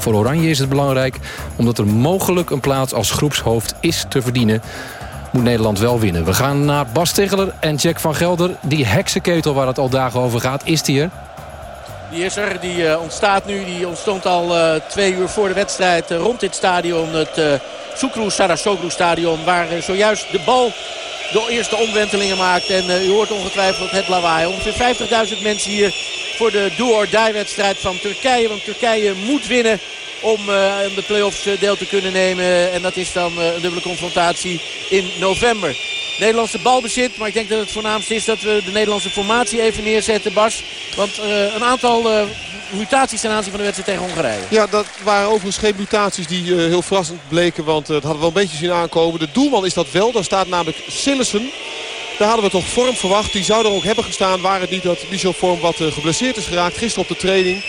Voor Oranje is het belangrijk omdat er mogelijk een plaats als groepshoofd is te verdienen moet Nederland wel winnen. We gaan naar Bas Tegeler en Jack van Gelder. Die heksenketel waar het al dagen over gaat, is die er? Die is er, die uh, ontstaat nu. Die ontstond al uh, twee uur voor de wedstrijd uh, rond dit stadion. Het uh, Soekroe Sarasoglu stadion. Waar zojuist de bal de eerste omwentelingen maakt. En u hoort ongetwijfeld het lawaai. Ongeveer 50.000 mensen hier voor de do-or-die-wedstrijd van Turkije. Want Turkije moet winnen om uh, de play-offs deel te kunnen nemen. En dat is dan uh, een dubbele confrontatie in november. Nederlandse balbezit. Maar ik denk dat het voornaamste is dat we de Nederlandse formatie even neerzetten, Bas. Want een aantal uh, mutaties ten aanzien van de wedstrijd tegen Hongarije. Ja, dat waren overigens geen mutaties die heel verrassend bleken. Want dat hadden we wel een beetje zien aankomen. De doelman is dat wel. Daar staat namelijk Sillessen. Daar hadden we toch Vorm verwacht. Die zou er ook hebben gestaan. Waar het niet dat Michel Vorm wat geblesseerd is geraakt. Gisteren op de training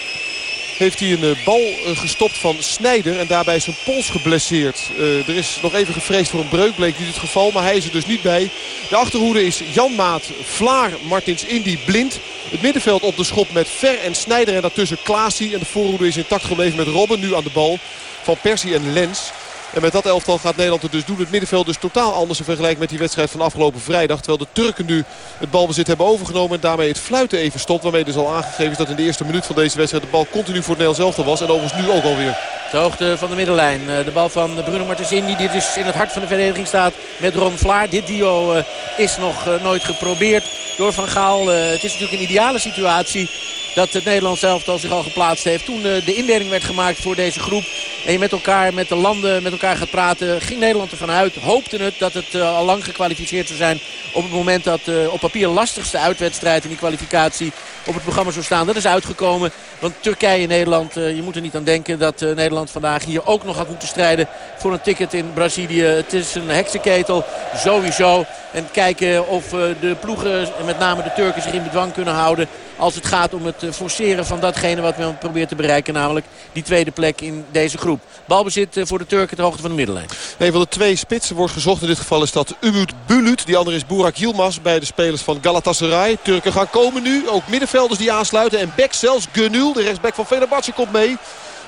heeft hij een bal gestopt van Snijder. En daarbij zijn pols geblesseerd. Er is nog even gevreesd voor een breuk. Bleek niet het geval. Maar hij is er dus niet bij. De achterhoede is Jan Maat, Vlaar, Martins Indy, Blind. Het middenveld op de schop met Ver en Snijder. En daartussen Klaasie. En de voorhoede is intact gebleven met Robben. Nu aan de bal van Persie en Lens. En met dat elftal gaat Nederland het dus doen. Het middenveld dus totaal anders in vergelijking met die wedstrijd van afgelopen vrijdag. Terwijl de Turken nu het balbezit hebben overgenomen. En daarmee het fluiten even stopt. Waarmee dus al aangegeven is dat in de eerste minuut van deze wedstrijd de bal continu voor het Nederlands was. En overigens nu ook alweer. De hoogte van de middenlijn. De bal van Bruno Martensini die dus in het hart van de verdediging staat met Ron Vlaar. Dit duo is nog nooit geprobeerd door Van Gaal. Het is natuurlijk een ideale situatie dat het Nederlands elftal zich al geplaatst heeft. Toen de indeling werd gemaakt voor deze groep. En je met elkaar, met de landen met elkaar gaat praten. Ging Nederland ervan uit. Hoopte het dat het uh, al lang gekwalificeerd zou zijn. Op het moment dat uh, op papier lastigste uitwedstrijd in die kwalificatie op het programma zou staan. Dat is uitgekomen. Want Turkije en Nederland, je moet er niet aan denken dat Nederland vandaag hier ook nog had moeten strijden voor een ticket in Brazilië. Het is een heksenketel, sowieso. En kijken of de ploegen, en met name de Turken, zich in bedwang kunnen houden. Als het gaat om het forceren van datgene wat men probeert te bereiken. Namelijk die tweede plek in deze groep. Balbezit voor de Turken ter hoogte van de middenlijn. Een van de twee spitsen wordt gezocht. In dit geval is dat Umut Bulut. Die andere is Burak Yilmaz bij de spelers van Galatasaray. Turken gaan komen nu. Ook middenvelders die aansluiten. En Beck zelfs Gunul. De rechtsback van Fenerbahce komt mee.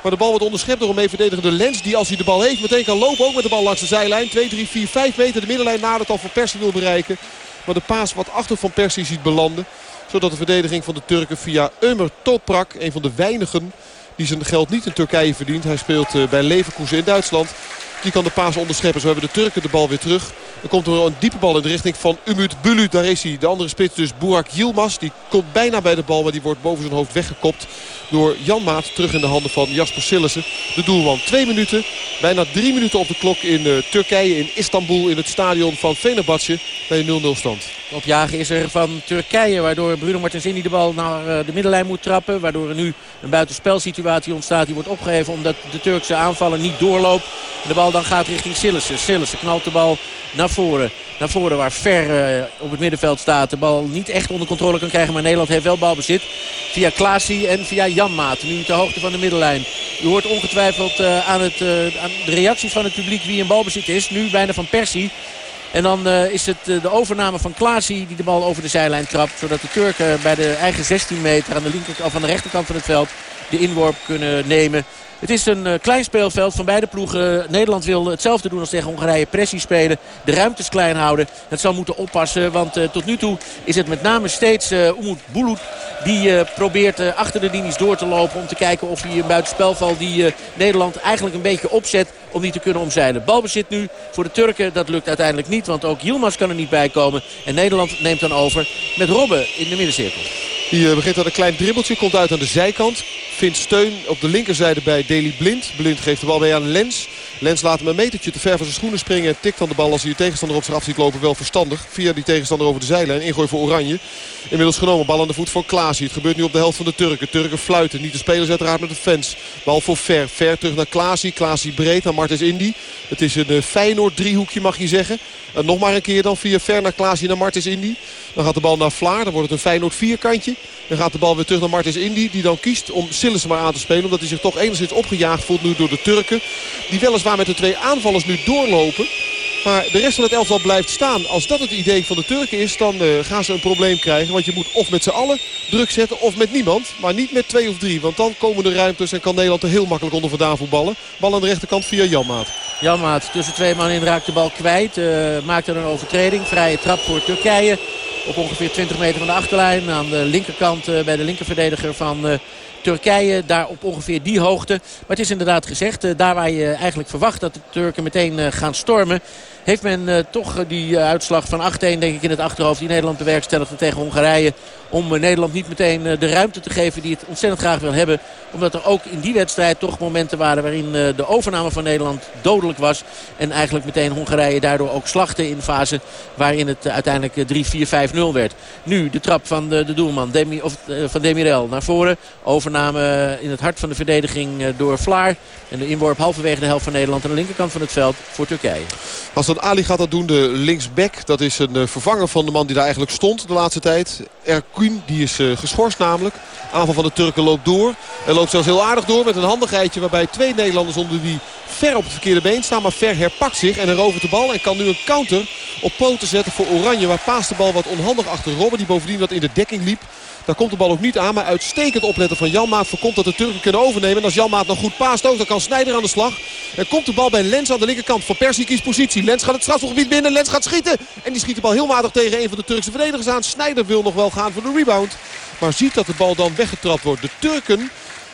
Maar de bal wordt onderschept door een verdedigende Lens. Die als hij de bal heeft meteen kan lopen. Ook met de bal langs de zijlijn. 2, 3, 4, 5 meter. De middenlijn nadert al Van Persie wil bereiken. Maar de paas wat achter Van Persie ziet belanden. Zodat de verdediging van de Turken via Ömer Toprak. Een van de weinigen die zijn geld niet in Turkije verdient. Hij speelt bij Leverkusen in Duitsland. Die kan de paas onderscheppen. Zo hebben de Turken de bal weer terug. Dan komt er een diepe bal in de richting van Umut Bulut. Daar is hij. De andere spits dus Burak Yilmaz. Die komt bijna bij de bal. Maar die wordt boven zijn hoofd weggekopt door Jan Maat. Terug in de handen van Jasper Sillissen. De doelman. Twee minuten. Bijna drie minuten op de klok in uh, Turkije. In Istanbul. In het stadion van Fenerbahce. Bij 0-0 stand. Opjagen is er van Turkije. Waardoor Bruno Martensini de bal naar uh, de middenlijn moet trappen. Waardoor er nu een buitenspelsituatie ontstaat. Die wordt opgeheven omdat de Turkse aanvaller niet doorloopt. De bal dan gaat richting Sillissen. Sillissen knalt de bal naar voren. Naar voren waar Ver uh, op het middenveld staat. De bal niet echt onder controle kan krijgen. Maar Nederland heeft wel balbezit. Via Klaasie en via Janmaat. Nu ter hoogte van de middenlijn. U hoort ongetwijfeld uh, aan, het, uh, aan de reacties van het publiek wie in balbezit is. Nu bijna van Persie. En dan is het de overname van Klaasie die de bal over de zijlijn trapt. Zodat de Turken bij de eigen 16 meter aan de, linker, of aan de rechterkant van het veld de inworp kunnen nemen. Het is een uh, klein speelveld van beide ploegen. Nederland wil hetzelfde doen als tegen Hongarije. Pressie spelen, de ruimtes klein houden. Het zal moeten oppassen, want uh, tot nu toe is het met name steeds uh, Umut Bulut... die probeert achter de linies door te lopen om te kijken of hij een buitenspelval... die Nederland eigenlijk een beetje opzet om die te kunnen omzeilen. Balbezit nu voor de Turken, dat lukt uiteindelijk niet... want ook Yilmaz kan er niet bij komen. En Nederland neemt dan over met Robben in de middencirkel. Die begint aan een klein dribbeltje, komt uit aan de zijkant. Vindt steun op de linkerzijde bij Deli Blind. Blind geeft de bal mee aan Lens. Lens laat hem een metertje te ver van zijn schoenen springen. En tikt dan de bal als hij de tegenstander op zich af ziet lopen wel verstandig. Via die tegenstander over de zijlijn. Ingooi voor Oranje. Inmiddels genomen. Bal aan de voet van Klaasie. Het gebeurt nu op de helft van de Turken. Turken fluiten. Niet de spelers uiteraard met de fans. Bal voor Ver. Ver terug naar Klaasie. Klaasie breed naar Martens Indy. Het is een uh, Feyenoord driehoekje mag je zeggen. En nog maar een keer dan via Ver naar Klaasie naar Martens Indy. Dan gaat de bal naar Vlaar. Dan wordt het een Feyenoord vierkantje. Dan gaat de bal weer terug naar Martens Indy. Die dan kiest om Sillissen maar aan te spelen. Omdat hij zich toch enigszins opgejaagd voelt nu door de Turken. Die weliswaar met de twee aanvallers nu doorlopen. Maar de rest van het elftal blijft staan. Als dat het idee van de Turken is, dan uh, gaan ze een probleem krijgen. Want je moet of met z'n allen druk zetten of met niemand. Maar niet met twee of drie. Want dan komen de ruimtes en kan Nederland er heel makkelijk onder vandaan voetballen. Bal aan de rechterkant via Janmaat. Janmaat tussen twee man in raakt de bal kwijt. Uh, maakt er een overtreding. Vrije trap voor Turkije. Op ongeveer 20 meter van de achterlijn. Aan de linkerkant uh, bij de linkerverdediger van... Turkije daar op ongeveer die hoogte. Maar het is inderdaad gezegd, daar waar je eigenlijk verwacht dat de Turken meteen gaan stormen heeft men uh, toch eh, die uitslag van 8-1 denk ik in het achterhoofd. Die Nederland bewerkstelligde tegen Hongarije. Om Nederland niet meteen de ruimte te geven die het ontzettend graag wil hebben. Omdat er ook in die wedstrijd toch momenten waren waarin de overname van Nederland dodelijk was. En eigenlijk meteen Hongarije daardoor ook slachten in fase waarin het uiteindelijk 3-4-5-0 werd. Nu de trap van de, de doelman Demi, of, van Demirel naar voren. Overname in het hart van de verdediging door Vlaar. En de inworp halverwege de helft van Nederland aan de linkerkant van het veld voor Turkije. Als dat Ali gaat dat doen, de linksback. Dat is een vervanger van de man die daar eigenlijk stond de laatste tijd. Die is geschorst namelijk. Aanval van de Turken loopt door. En loopt zelfs heel aardig door met een handigheidje waarbij twee Nederlanders onder die ver op het verkeerde been staan. Maar ver herpakt zich en herovert de bal. En kan nu een counter op poten zetten voor Oranje. Waar paast de bal wat onhandig achter Robben. Die bovendien wat in de dekking liep. Daar komt de bal ook niet aan. Maar uitstekend opletten van Janmaat voorkomt dat de Turken kunnen overnemen. En als Janmaat nog goed paast ook, dan kan Snijder aan de slag. En komt de bal bij Lens aan de linkerkant. Van Persie kiest positie. Lens gaat het strafgebied binnen. Lens gaat schieten. En die schiet de bal heel matig tegen een van de Turkse verdedigers aan. Snijder wil nog wel gaan voor de rebound. Maar ziet dat de bal dan weggetrapt wordt. De Turken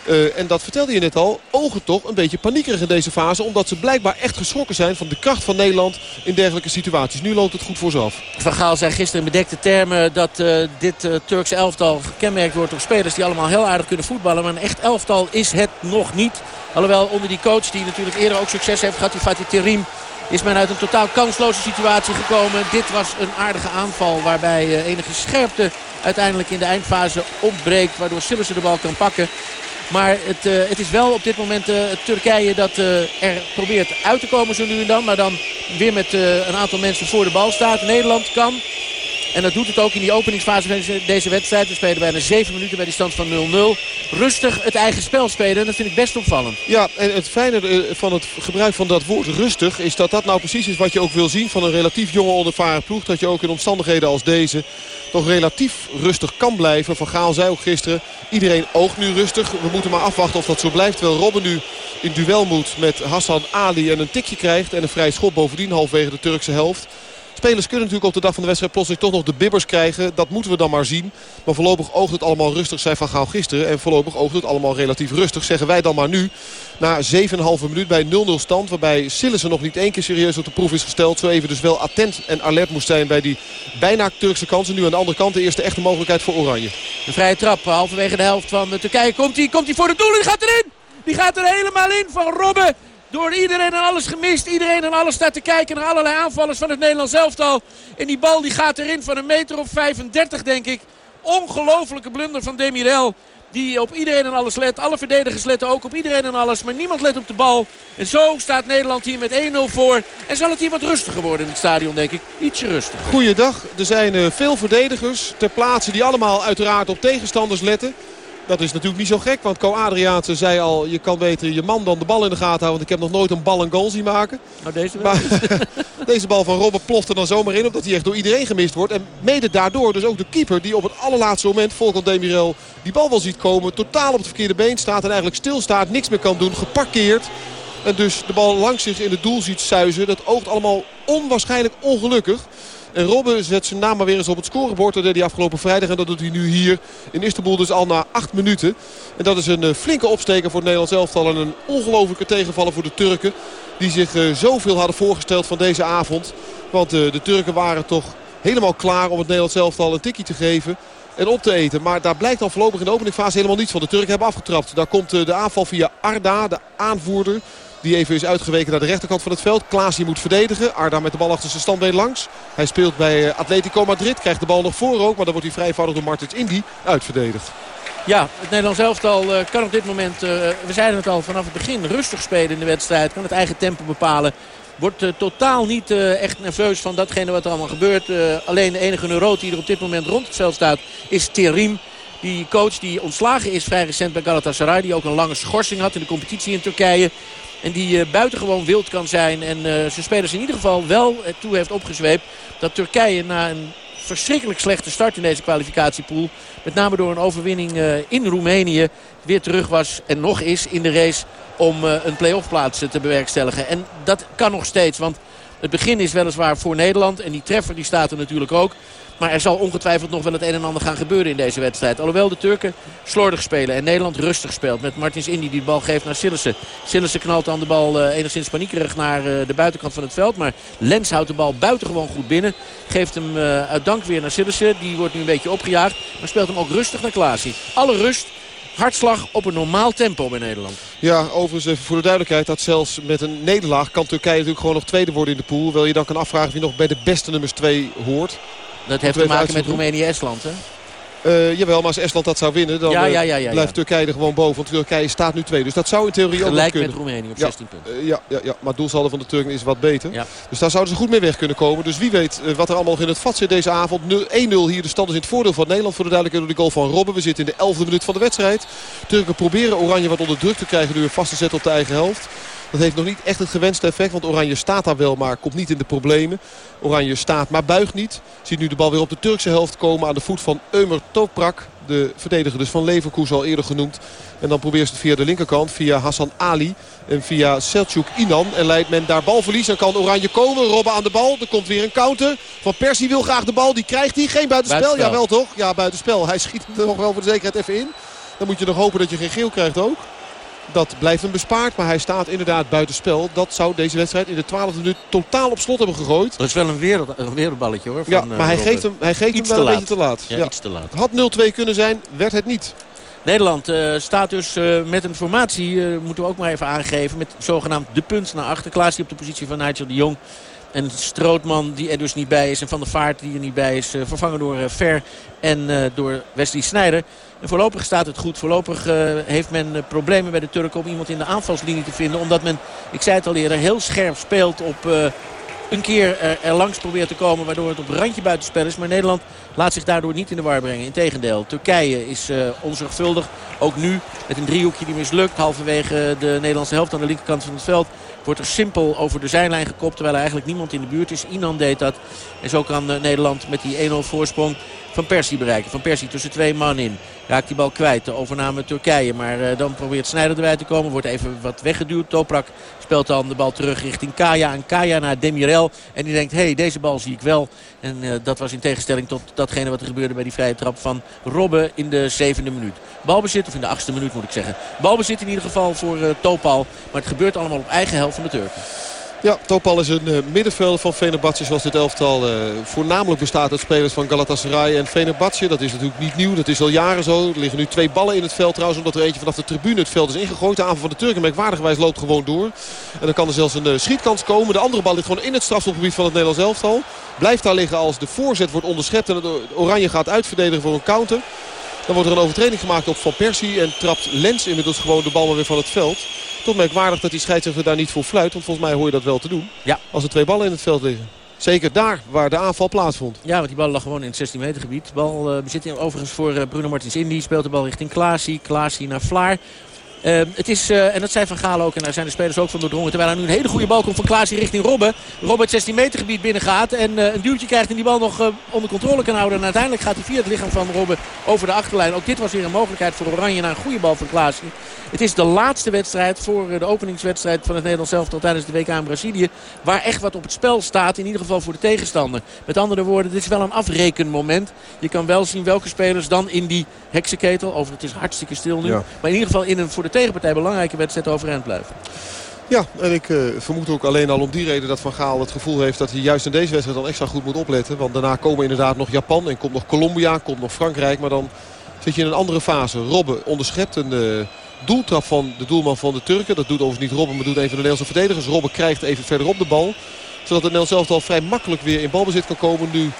uh, en dat vertelde je net al, ogen toch een beetje paniekerig in deze fase. Omdat ze blijkbaar echt geschrokken zijn van de kracht van Nederland in dergelijke situaties. Nu loopt het goed voor ze af. Van Gaal zei gisteren in bedekte termen dat uh, dit uh, Turkse elftal gekenmerkt wordt door spelers die allemaal heel aardig kunnen voetballen. Maar een echt elftal is het nog niet. Alhoewel onder die coach die natuurlijk eerder ook succes heeft gehad, die Fatih Terim is men uit een totaal kansloze situatie gekomen. Dit was een aardige aanval waarbij enige scherpte uiteindelijk in de eindfase ontbreekt. Waardoor Sillissen de bal kan pakken. Maar het, uh, het is wel op dit moment uh, Turkije dat uh, er probeert uit te komen zo nu en dan. Maar dan weer met een aantal mensen voor de bal staat. Nederland kan. En dat doet het ook in die openingsfase van deze wedstrijd. We spelen bijna 7 minuten bij die stand van 0-0. Rustig het eigen spel spelen. En dat vind ik best opvallend. Ja, en het fijne van het gebruik van dat woord rustig... is dat dat nou precies is wat je ook wil zien van een relatief jonge onervaren ploeg. Dat je ook in omstandigheden als deze toch relatief rustig kan blijven. Van Gaal zei ook gisteren, iedereen oogt nu rustig. We moeten maar afwachten of dat zo blijft. Terwijl Robben nu in duel moet met Hassan Ali en een tikje krijgt. En een vrij schop bovendien halverwege de Turkse helft. Spelers kunnen natuurlijk op de dag van de wedstrijd plotseling toch nog de bibbers krijgen. Dat moeten we dan maar zien. Maar voorlopig oogt het allemaal rustig, zei Van Gaal gisteren. En voorlopig oogt het allemaal relatief rustig, zeggen wij dan maar nu. Na 7,5 minuut bij 0-0 stand. Waarbij Sillissen nog niet één keer serieus op de proef is gesteld. Zo even dus wel attent en alert moest zijn bij die bijna Turkse kansen. Nu aan de andere kant de eerste echte mogelijkheid voor Oranje. De vrije trap halverwege de helft van Turkije. Komt hij komt voor de doel die gaat erin. Die gaat er helemaal in van Robben. Door iedereen en alles gemist. Iedereen en alles staat te kijken naar allerlei aanvallers van het Nederlands elftal. En die bal die gaat erin van een meter of 35 denk ik. Ongelofelijke blunder van Demirel. Die op iedereen en alles let. Alle verdedigers letten ook op iedereen en alles. Maar niemand let op de bal. En zo staat Nederland hier met 1-0 voor. En zal het hier wat rustiger worden in het stadion, denk ik. Ietsje rustiger. Goeiedag. Er zijn uh, veel verdedigers ter plaatse die allemaal uiteraard op tegenstanders letten. Dat is natuurlijk niet zo gek. Want Co Adriaanse zei al, je kan beter je man dan de bal in de gaten houden. Want ik heb nog nooit een bal een goal zien maken. Nou, deze, maar, deze bal van Robben ploft er dan zomaar in. Omdat hij echt door iedereen gemist wordt. En mede daardoor dus ook de keeper die op het allerlaatste moment, Volkan Demirel, die bal wel ziet komen. Totaal op het verkeerde been staat en eigenlijk stilstaat. Niks meer kan doen. Geparkeerd. En dus de bal langs zich in het doel ziet suizen. Dat oogt allemaal onwaarschijnlijk ongelukkig. En Robben zet zijn naam maar weer eens op het scorebord. Dat deed hij afgelopen vrijdag. En dat doet hij nu hier in Istanbul dus al na acht minuten. En dat is een eh, flinke opsteker voor het Nederlands elftal. En een ongelofelijke tegenvaller voor de Turken. Die zich uh, zoveel hadden voorgesteld van deze avond. Want uh, de Turken waren toch helemaal klaar om het Nederlands elftal een tikkie te geven. En op te eten. Maar daar blijkt dan voorlopig in de openingfase helemaal niets van. De Turken hebben afgetrapt. Daar komt de aanval via Arda, de aanvoerder. Die even is uitgeweken naar de rechterkant van het veld. Klaas die moet verdedigen. Arda met de bal achter zijn standbeen langs. Hij speelt bij eh, Atletico Madrid. Krijgt de bal nog voor ook. Maar dan wordt hij vrij eenvoudig door Martins Indy uitverdedigd. Ja, het Nederlands elftal uh, kan op dit moment, uh, we zeiden het al vanaf het begin, rustig spelen in de wedstrijd. Kan het eigen tempo bepalen. Wordt totaal niet echt nerveus van datgene wat er allemaal gebeurt. alleen de enige neuroot die er op dit moment rond het veld staat is Terim. Die coach die ontslagen is vrij recent bij Galatasaray. Die ook een lange schorsing had in de competitie in Turkije. En die buitengewoon wild kan zijn. En zijn spelers in ieder geval wel toe heeft opgezweept dat Turkije na een verschrikkelijk slechte start in deze kwalificatiepool. Met name door een overwinning in Roemenië weer terug was en nog is in de race om een play-off plaats te bewerkstelligen. En dat kan nog steeds, want het begin is weliswaar voor Nederland. En die treffer die staat er natuurlijk ook. Maar er zal ongetwijfeld nog wel het een en ander gaan gebeuren in deze wedstrijd. Alhoewel de Turken slordig spelen en Nederland rustig speelt. Met Martins Indy die de bal geeft naar Sillissen. Sillissen knalt dan de bal uh, enigszins paniekerig naar uh, de buitenkant van het veld. Maar Lens houdt de bal buitengewoon goed binnen. Geeft hem uh, uit dank weer naar Sillissen. Die wordt nu een beetje opgejaagd. Maar speelt hem ook rustig naar Klaasie. Alle rust hartslag op een normaal tempo bij Nederland. Ja, overigens even voor de duidelijkheid dat zelfs met een nederlaag kan Turkije natuurlijk gewoon nog tweede worden in de pool. Wil je dan kan afvragen wie nog bij de beste nummers 2 hoort. Dat heeft te maken met Roemenië-Estland hè? Uh, jawel, maar als Estland dat zou winnen, dan uh, blijft Turkije er gewoon boven. Want Turkije staat nu twee. Dus dat zou in theorie Gelijk ook kunnen. met Roemenië op 16 punten. Uh, ja, ja, ja, maar het doelsaldo van de Turken is wat beter. Dus daar zouden ze goed mee weg kunnen komen. Dus wie weet wat er allemaal nog in het vat zit deze avond. 1-0 hier. De stand is in het voordeel van Nederland. Voor de duidelijkheid door de goal van Robben. We zitten in de 11e minuut van de wedstrijd. Turken proberen Oranje wat onder druk te krijgen. Nu weer vast te zetten op de eigen helft. Dat heeft nog niet echt het gewenste effect. Want Oranje staat daar wel, maar komt niet in de problemen. Oranje staat, maar buigt niet. Ziet nu de bal weer op de Turkse helft komen. Aan de voet van Eumer Toprak. De verdediger dus van Leverkusen al eerder genoemd. En dan probeert ze het via de linkerkant. Via Hassan Ali. En via Selçuk Inan. En leidt men daar balverlies. En kan Oranje komen. Robben aan de bal. Er komt weer een counter. Van Persie wil graag de bal. Die krijgt hij. Geen buitenspel. buitenspel. Jawel toch? Ja, buitenspel. Hij schiet er nog wel voor de zekerheid even in. Dan moet je nog hopen dat je geen geel krijgt ook. Dat blijft hem bespaard, maar hij staat inderdaad buitenspel. Dat zou deze wedstrijd in de 12e minuut totaal op slot hebben gegooid. Dat is wel een, wereld, een wereldballetje hoor. Van, ja, maar hij eh, geeft hem, hij geeft hem wel een beetje te laat. Ja, iets te laat. Had 0-2 kunnen zijn, werd het niet. Nederland uh, staat dus uh, met een formatie, moeten we ook maar even aangeven, met zogenaamd de punt naar achter. Klaas die op de positie van Nigel de Jong. En Strootman die er dus niet bij is. En Van der Vaart die er niet bij is. vervangen door Ver en door Wesley Snijder. En voorlopig staat het goed. Voorlopig uh, heeft men uh, problemen bij de Turken om iemand in de aanvalslinie te vinden. Omdat men, ik zei het al eerder, heel scherp speelt op uh, een keer er, langs probeert te komen. Waardoor het op randje buitenspel is. Maar Nederland laat zich daardoor niet in de war brengen. Integendeel, Turkije is onzorgvuldig. Ook nu met een driehoekje die mislukt. Halverwege de Nederlandse helft aan de linkerkant van het veld. Wordt er simpel over de zijlijn gekopt. Terwijl er eigenlijk niemand in de buurt is. Inan deed dat. En zo kan Nederland met die 1-0 voorsprong van Persie bereiken. Van Persie tussen twee man in. Raakt die bal kwijt. De overname Turkije. Maar uh, dan probeert Snijder erbij te komen. Wordt even wat weggeduwd. Toprak speelt dan de bal terug richting Kaya. En Kaya naar Demirel. En die denkt, hé, hey, deze bal zie ik wel. En uh, dat was in tegenstelling tot datgene wat er gebeurde bij die vrije trap van Robben in de zevende minuut. Balbezit, of in de achtste minuut moet ik zeggen. Balbezit in ieder geval voor uh, Topal. Maar het gebeurt allemaal op eigen helft van de Turken. Ja, Topal is een uh, middenvelder van Fenerbahce zoals dit elftal uh, voornamelijk bestaat uit spelers van Galatasaray en Fenerbahce. Dat is natuurlijk niet nieuw, dat is al jaren zo. Er liggen nu twee ballen in het veld trouwens omdat er eentje vanaf de tribune het veld is ingegooid. De aanval van de Turken merkwaardigerwijs loopt gewoon door. En dan kan er zelfs een uh, schietkans komen. De andere bal ligt gewoon in het strafstopgebied van het Nederlands elftal. Blijft daar liggen als de voorzet wordt onderschept en het Oranje gaat uitverdedigen voor een counter. Dan wordt er een overtreding gemaakt op Van Persie en trapt Lens inmiddels gewoon de bal weer van het veld. Toch merkwaardig dat die scheidsrechter daar niet voor fluit. Want volgens mij hoor je dat wel te doen. Ja. Als er twee ballen in het veld liggen. Zeker daar waar de aanval plaatsvond. Ja, want die bal lag gewoon in het 16 meter gebied. Bal uh, bezit overigens voor uh, Bruno Martins Indy. Speelt de bal richting Klaasie. Klaasie naar Vlaar. Uh, het is, uh, en dat zei Van Gaal ook, en daar zijn de spelers ook van doordrongen. Terwijl er nu een hele goede bal komt van Klaas richting Robben. Robben het 16 meter gebied binnen gaat en uh, een duwtje krijgt en die bal nog onder controle kan houden. En uiteindelijk gaat hij via het lichaam van Robben over de achterlijn. Ook dit was weer een mogelijkheid voor Oranje naar een goede bal van Klaas. Het is de laatste wedstrijd voor de openingswedstrijd van het Nederlands elftal tijdens de WK in Brazilië. Waar echt wat op het spel staat, in ieder geval voor de tegenstander. Met andere woorden, dit is wel een afrekenmoment. Je kan wel zien welke spelers dan in die heksenketel, over het is hartstikke stil nu. Ja. Maar in ieder geval in een voor de tegenpartij belangrijke wedstrijd overeind blijven. Ja, en ik uh, vermoed ook alleen al om die reden dat Van Gaal het gevoel heeft dat hij juist in deze wedstrijd dan extra goed moet opletten. Want daarna komen inderdaad nog Japan en komt nog Colombia, komt nog Frankrijk. Maar dan zit je in een andere fase. Robben onderschept een uh, doeltrap van de doelman van de Turken. Dat doet overigens niet Robben, maar doet een van de Nederlandse verdedigers. Robben krijgt even verderop de bal. Zodat het Nederlands zelf al vrij makkelijk weer in balbezit kan komen. Nu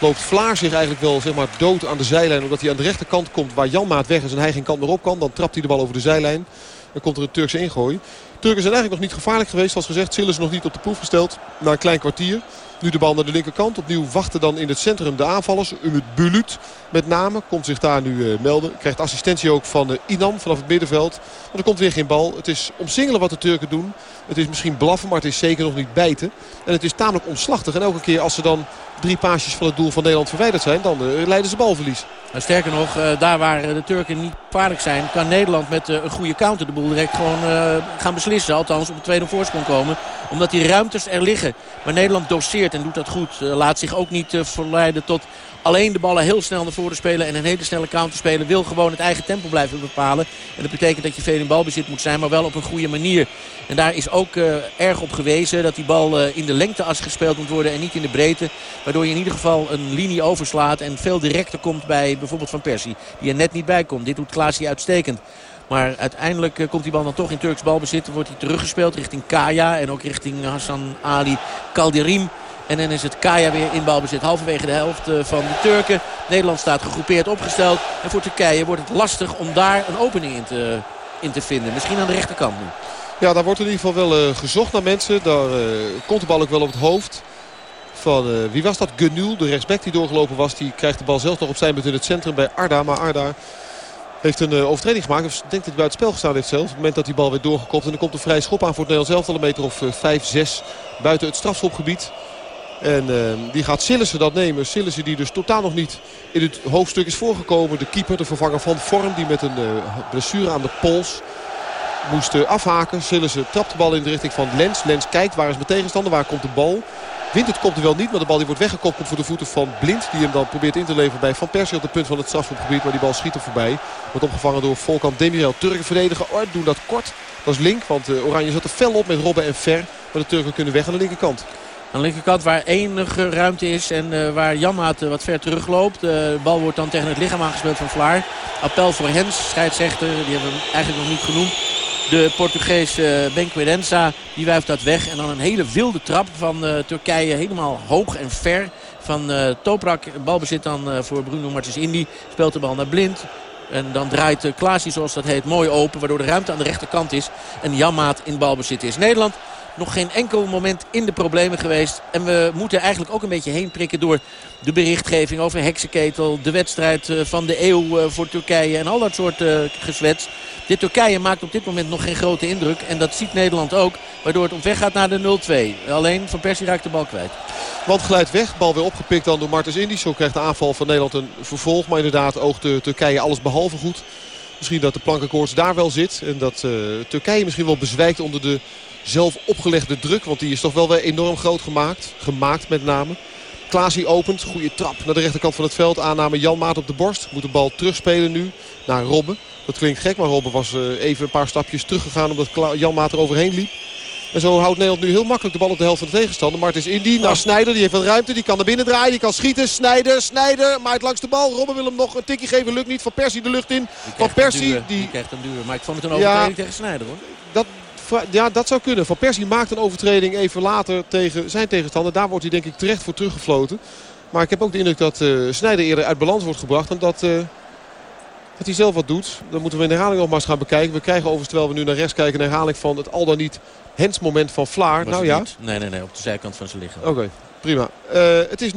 loopt Vlaar zich eigenlijk wel zeg maar, dood aan de zijlijn. Omdat hij aan de rechterkant komt waar Janmaat weg is en hij geen kant meer op kan. Dan trapt hij de bal over de zijlijn. Dan komt er een Turkse ingooi. Turken zijn eigenlijk nog niet gevaarlijk geweest. Zoals gezegd, Sillis nog niet op de proef gesteld. Na een klein kwartier. Nu de bal naar de linkerkant. Opnieuw wachten dan in het centrum de aanvallers. Umut Bulut met name. Komt zich daar nu uh, melden. Krijgt assistentie ook van uh, Inam vanaf het middenveld. Maar er komt weer geen bal. Het is omsingelen wat de Turken doen. Het is misschien blaffen, maar het is zeker nog niet bijten. En het is tamelijk omslachtig. En elke keer als ze dan drie paasjes van het doel van Nederland verwijderd zijn... dan uh, leiden ze balverlies. Maar sterker nog, uh, daar waar de Turken niet gevaarlijk zijn... kan Nederland met een goede counter de boel direct gewoon gaan beslissen. Althans op een tweede voorsprong komen. Omdat die ruimtes er liggen. Maar Nederland doseert en doet dat goed. laat zich ook niet verleiden tot alleen de ballen heel snel naar voren spelen en een hele snelle counter spelen. Wil gewoon het eigen tempo blijven bepalen. En dat betekent dat je veel in balbezit moet zijn, maar wel op een goede manier. En daar is ook uh, erg op gewezen dat die bal uh, in de lengteas gespeeld moet worden en niet in de breedte. Waardoor je in ieder geval een linie overslaat en veel directer komt bij bijvoorbeeld Van Persie. Die er net niet bij komt. Dit doet Klaasie uitstekend. Maar uiteindelijk uh, komt die bal dan toch in Turks balbezit. Wordt hij teruggespeeld richting Kaya en ook richting Hassan Ali Kaldirim. En dan is het Kaya weer in balbezit. Halverwege de helft van de Turken. Nederland staat gegroepeerd opgesteld. En voor Turkije wordt het lastig om daar een opening in te, in te vinden. Misschien aan de rechterkant nu. Ja, daar wordt in ieder geval wel uh, gezocht naar mensen. Daar uh, komt de bal ook wel op het hoofd. Van, wie was dat? Genul, de rechtsback die doorgelopen was. Die krijgt de bal zelf nog op zijn beurt in het centrum bij Arda. Maar Arda heeft een overtreding gemaakt. Of denkt dat hij buiten spel gestaan heeft zelf. Op het moment dat die bal werd doorgekopt. En er komt een vrije schop aan voor het Nederlands elftal. Een meter of 5, 6 buiten het strafschopgebied. En uh, die gaat Sillissen dat nemen. Sillissen die dus totaal nog niet in het hoofdstuk is voorgekomen. De keeper, de vervanger van Vorm. Die met een uh, blessure aan de pols moest uh, afhaken. Sillissen trapt de bal in de richting van Lens. Lens kijkt waar is mijn tegenstander. Waar komt de bal? Wint het komt er wel niet. Maar de bal die wordt weggekopt komt voor de voeten van Blind. Die hem dan probeert in te leveren bij Van Persie op het punt van het strafschopgebied. Maar die bal schiet er voorbij. Wordt opgevangen door Volkan Demirel. Turken verdedigen. Oh, doen dat kort. Dat is link. Want Oranje zat er fel op met Robben en Ver. Maar de Turken kunnen weg aan de linkerkant. Aan de linkerkant waar enige ruimte is en uh, waar Janmaat uh, wat ver terugloopt. De bal wordt dan tegen het lichaam aangespeeld van Vlaar. Appel voor Hens, scheidsrechter. Die hebben we eigenlijk nog niet genoemd. De Portugees uh, Benquerenza, die wuift dat weg. En dan een hele wilde trap van Turkije. Helemaal hoog en ver van Toprak. Balbezit dan voor Bruno Martens Indy. Speelt de bal naar Blind. En dan draait uh, zoals dat heet, mooi open. Waardoor de ruimte aan de rechterkant is. En Janmaat in balbezit is. Nederland nog geen enkel moment in de problemen geweest. En we moeten eigenlijk ook een beetje heen prikken door de berichtgeving over heksenketel. De wedstrijd eh, van de eeuw eh, voor Turkije en al dat soort uh, gezwets. Dit Turkije maakt op dit moment nog geen grote indruk. En dat ziet Nederland ook. Waardoor het op weg gaat naar de 0-2. Alleen Van Persie raakt de bal kwijt. Want glijdt weg. Bal weer opgepikt dan door Martens Indy. Zo krijgt de aanval van Nederland een vervolg. Maar inderdaad oogt Turkije alles behalve goed. Misschien dat de plankenkoorts daar wel zit. En dat Turkije misschien wel bezwijkt onder de zelf opgelegde druk. Want die is toch wel weer enorm groot gemaakt. Gemaakt met name. Klaasie opent. Goede trap naar de rechterkant van het veld. Aanname Jan Maat op de borst. Moet de bal terugspelen nu naar Robben. Dat klinkt gek, maar Robben was uh, even een paar stapjes teruggegaan omdat Jan Maat er overheen liep. En zo houdt Nederland nu heel makkelijk de bal op de helft van de tegenstander. Maar het is Indy naar Snijder. Die heeft wat ruimte. Die kan naar binnen draaien. Die kan schieten. Snijder. Snijder. Maait langs de bal. Robben wil hem nog een tikje geven. Lukt niet. Van Persie de lucht in. Van Persie. Die... die... krijgt een duur. Maar ik vond het een overtreding ja, tegen Snijder hoor. Dat, ja, dat zou kunnen. Van Persie maakt een overtreding even later tegen zijn tegenstander. Daar wordt hij denk ik terecht voor teruggefloten. Maar ik heb ook de indruk dat uh, Snijder eerder uit balans wordt gebracht. Omdat uh, dat hij zelf wat doet. Dan moeten we in de herhaling nog maar eens gaan bekijken. We krijgen overigens, terwijl we nu naar rechts kijken, een herhaling van het al dan niet hens moment van Vlaar. Was nou ja. Niet? Nee, nee, nee. Op de zijkant van zijn lichaam. Oké, prima. Uh, het is 0-1.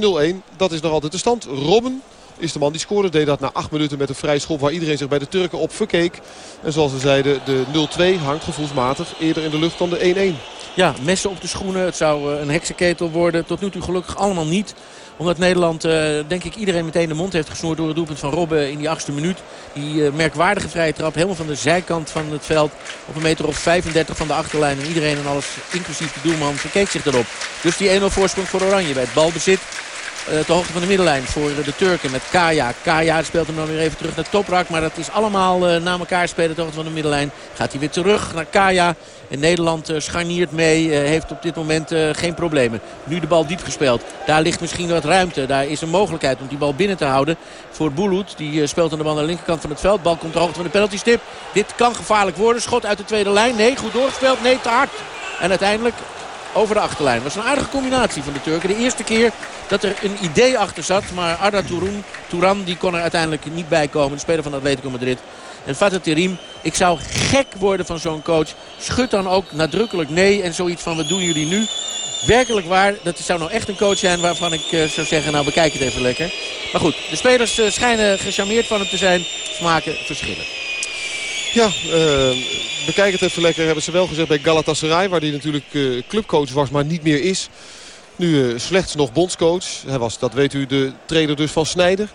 Dat is nog altijd de stand. Robben is de man die scoorde. Deed dat na acht minuten met een vrij schop waar iedereen zich bij de Turken op verkeek. En zoals we zeiden, de 0-2 hangt gevoelsmatig eerder in de lucht dan de 1-1. Ja, messen op de schoenen. Het zou een heksenketel worden. Tot nu toe gelukkig allemaal niet omdat Nederland, uh, denk ik, iedereen meteen de mond heeft gesnoerd door het doelpunt van Robben in die achtste minuut. Die uh, merkwaardige vrije trap, helemaal van de zijkant van het veld. Op een meter of 35 van de achterlijn. En iedereen en alles, inclusief de doelman, verkeek zich erop. Dus die 1-0 voorsprong voor Oranje bij het balbezit. Uh, ter hoogte van de middenlijn voor de Turken met Kaya. Kaya speelt hem dan weer even terug naar Toprak. Maar dat is allemaal uh, na elkaar spelen ter hoogte van de middenlijn. Gaat hij weer terug naar Kaya. En Nederland uh, scharniert mee. heeft op dit moment geen problemen. Nu de bal diep gespeeld. Daar ligt misschien wat ruimte. Daar is een mogelijkheid om die bal binnen te houden. Voor Bulut. Die speelt aan de bal aan de linkerkant van het veld. Bal komt ter hoogte van de penaltystip. Dit kan gevaarlijk worden. Schot uit de tweede lijn. Nee, goed doorgespeeld. Nee, te hard. En uiteindelijk over de achterlijn. Dat was een aardige combinatie van de Turken. De eerste keer dat er een idee achter zat. Maar Arda Turan, Turan die kon er uiteindelijk niet bij komen. De speler van Atletico Madrid. En Fatah Terim, ik zou gek worden van zo'n coach. Schud dan ook nadrukkelijk nee en zoiets van wat doen jullie nu? Werkelijk waar, dat zou nou echt een coach zijn waarvan ik uh, zou zeggen, nou bekijk het even lekker. Maar goed, de spelers uh, schijnen gecharmeerd van hem te zijn. Smaken verschillen. Ja, uh, bekijk het even lekker hebben ze wel gezegd bij Galatasaray. Waar hij natuurlijk clubcoach was, maar niet meer is. Nu slechts nog bondscoach. Hij was, dat weet u, de trainer dus van Snijder.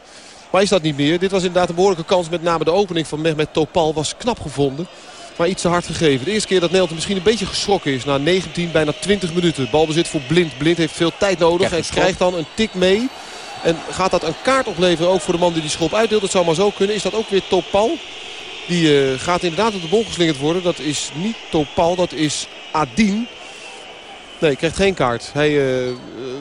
Maar is dat niet meer. Dit was inderdaad een behoorlijke kans. Met name de opening van Mehmet Topal was knap gevonden. Maar iets te hard gegeven. De eerste keer dat Nederland misschien een beetje geschrokken is. Na 19, bijna 20 minuten. Balbezit voor Blind. Blind heeft veel tijd nodig. En krijgt dan een tik mee. En gaat dat een kaart opleveren ook voor de man die die schop uitdeelt. Dat zou maar zo kunnen. Is dat ook weer Topal? Die uh, gaat inderdaad op de bol geslingerd worden. Dat is niet Topal, dat is Adin. Nee, krijgt geen kaart. Hij uh,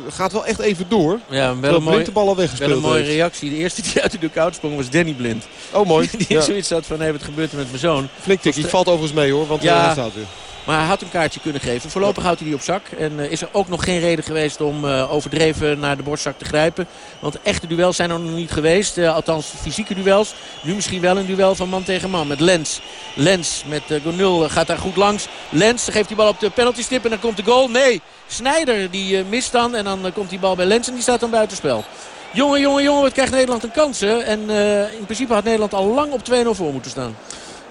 gaat wel echt even door. Ja, wel een, mooie, de bal al weggespeeld wel een mooie heeft. reactie. De eerste die uit de dugout sprong was Danny Blind. Oh, mooi. Die ja. zoiets had van, hey, wat gebeurt er met mijn zoon? Flink tik. Die valt overigens mee hoor, want ja, hij staat weer. Maar hij had een kaartje kunnen geven. Voorlopig houdt hij die op zak. En uh, is er ook nog geen reden geweest om uh, overdreven naar de borstzak te grijpen. Want echte duels zijn er nog niet geweest. Uh, althans fysieke duels. Nu misschien wel een duel van man tegen man. Met Lens. Lens met Gonul gaat daar goed langs. Lens geeft die bal op de penaltystip en dan komt de goal. Nee, Snijder die mist dan. En dan komt die bal bij Lens en die staat dan buitenspel. Jongen, jongen, jongen, wat krijgt Nederland een kans. Hè? En in principe had Nederland al lang op 2-0 voor moeten staan.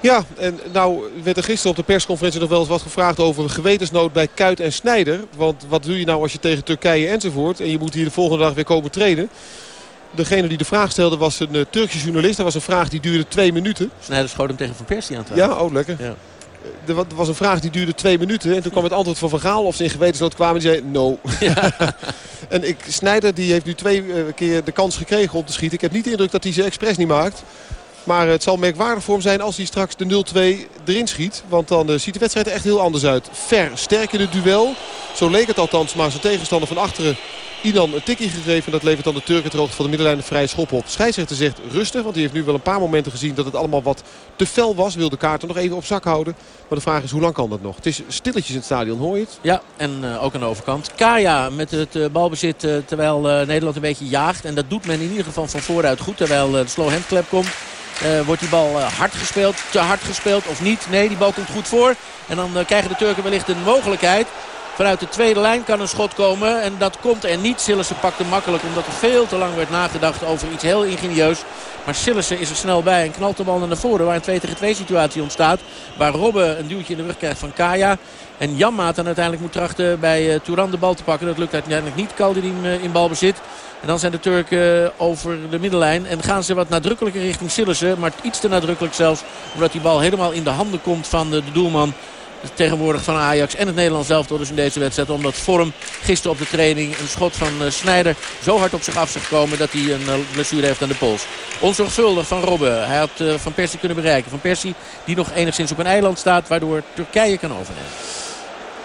Ja, en nou werd er gisteren op de persconferentie nog wel eens wat gevraagd over een gewetensnood bij Kuit en Snijder. Want wat doe je nou als je tegen Turkije enzovoort en je moet hier de volgende dag weer komen trainen. Degene die de vraag stelde was een uh, Turkse journalist. Dat was een vraag die duurde twee minuten. Snijder schoot hem tegen Van Persie aan het Ja, oh lekker. Ja. Er was een vraag die duurde twee minuten. En toen kwam het antwoord van Van Gaal of ze in gewetensnood kwamen. Die zei no. Ja. en ik, Snijder die heeft nu twee uh, keer de kans gekregen om te schieten. Ik heb niet de indruk dat hij ze expres niet maakt. Maar het zal merkwaardig voor hem zijn als hij straks de 0-2 erin schiet. Want dan uh, ziet de wedstrijd er echt heel anders uit. Ver, duel. Zo leek het althans. Maar zijn tegenstander van achteren Inan een tikkie gegeven. Dat levert dan de Turken hoogte van de middenlijn een vrije schop op. Scheidsrechter zegt rustig. Want hij heeft nu wel een paar momenten gezien dat het allemaal wat te fel was. Wil de kaarten nog even op zak houden. Maar de vraag is hoe lang kan dat nog? Het is stilletjes in het stadion, hoor je het? Ja, en uh, ook aan de overkant. Kaya met het uh, balbezit terwijl Nederland een beetje jaagt. En dat doet men in ieder geval van vooruit goed. Terwijl de slow handklep komt. Uh, wordt die bal uh, hard gespeeld, te hard gespeeld of niet? Nee, die bal komt goed voor. En dan uh, krijgen de Turken wellicht een mogelijkheid. Vanuit de tweede lijn kan een schot komen. En dat komt er niet. Sillissen pakt hem makkelijk omdat er veel te lang werd nagedacht over iets heel ingenieus. Maar Sillissen is er snel bij en knalt de bal naar voren. Waar een 2 tegen 2 situatie ontstaat. Waar Robbe een duwtje in de rug krijgt van Kaya. En Janmaat dan uiteindelijk moet trachten bij uh, Touran de bal te pakken. Dat lukt uiteindelijk niet. Kaldi die hem in balbezit. En dan zijn de Turken over de middenlijn. En gaan ze wat nadrukkelijker richting Sillissen. Maar iets te nadrukkelijk zelfs. Omdat die bal helemaal in de handen komt van de, doelman. Tegenwoordig van Ajax en het Nederlands zelf dus in deze wedstrijd. Omdat Vorm gisteren op de training een schot van Snijder zo hard op zich af is gekomen. Dat hij een blessure heeft aan de pols. Onzorgvuldig van Robben. Hij had Van Persie kunnen bereiken. Van Persie die nog enigszins op een eiland staat. Waardoor Turkije kan overnemen.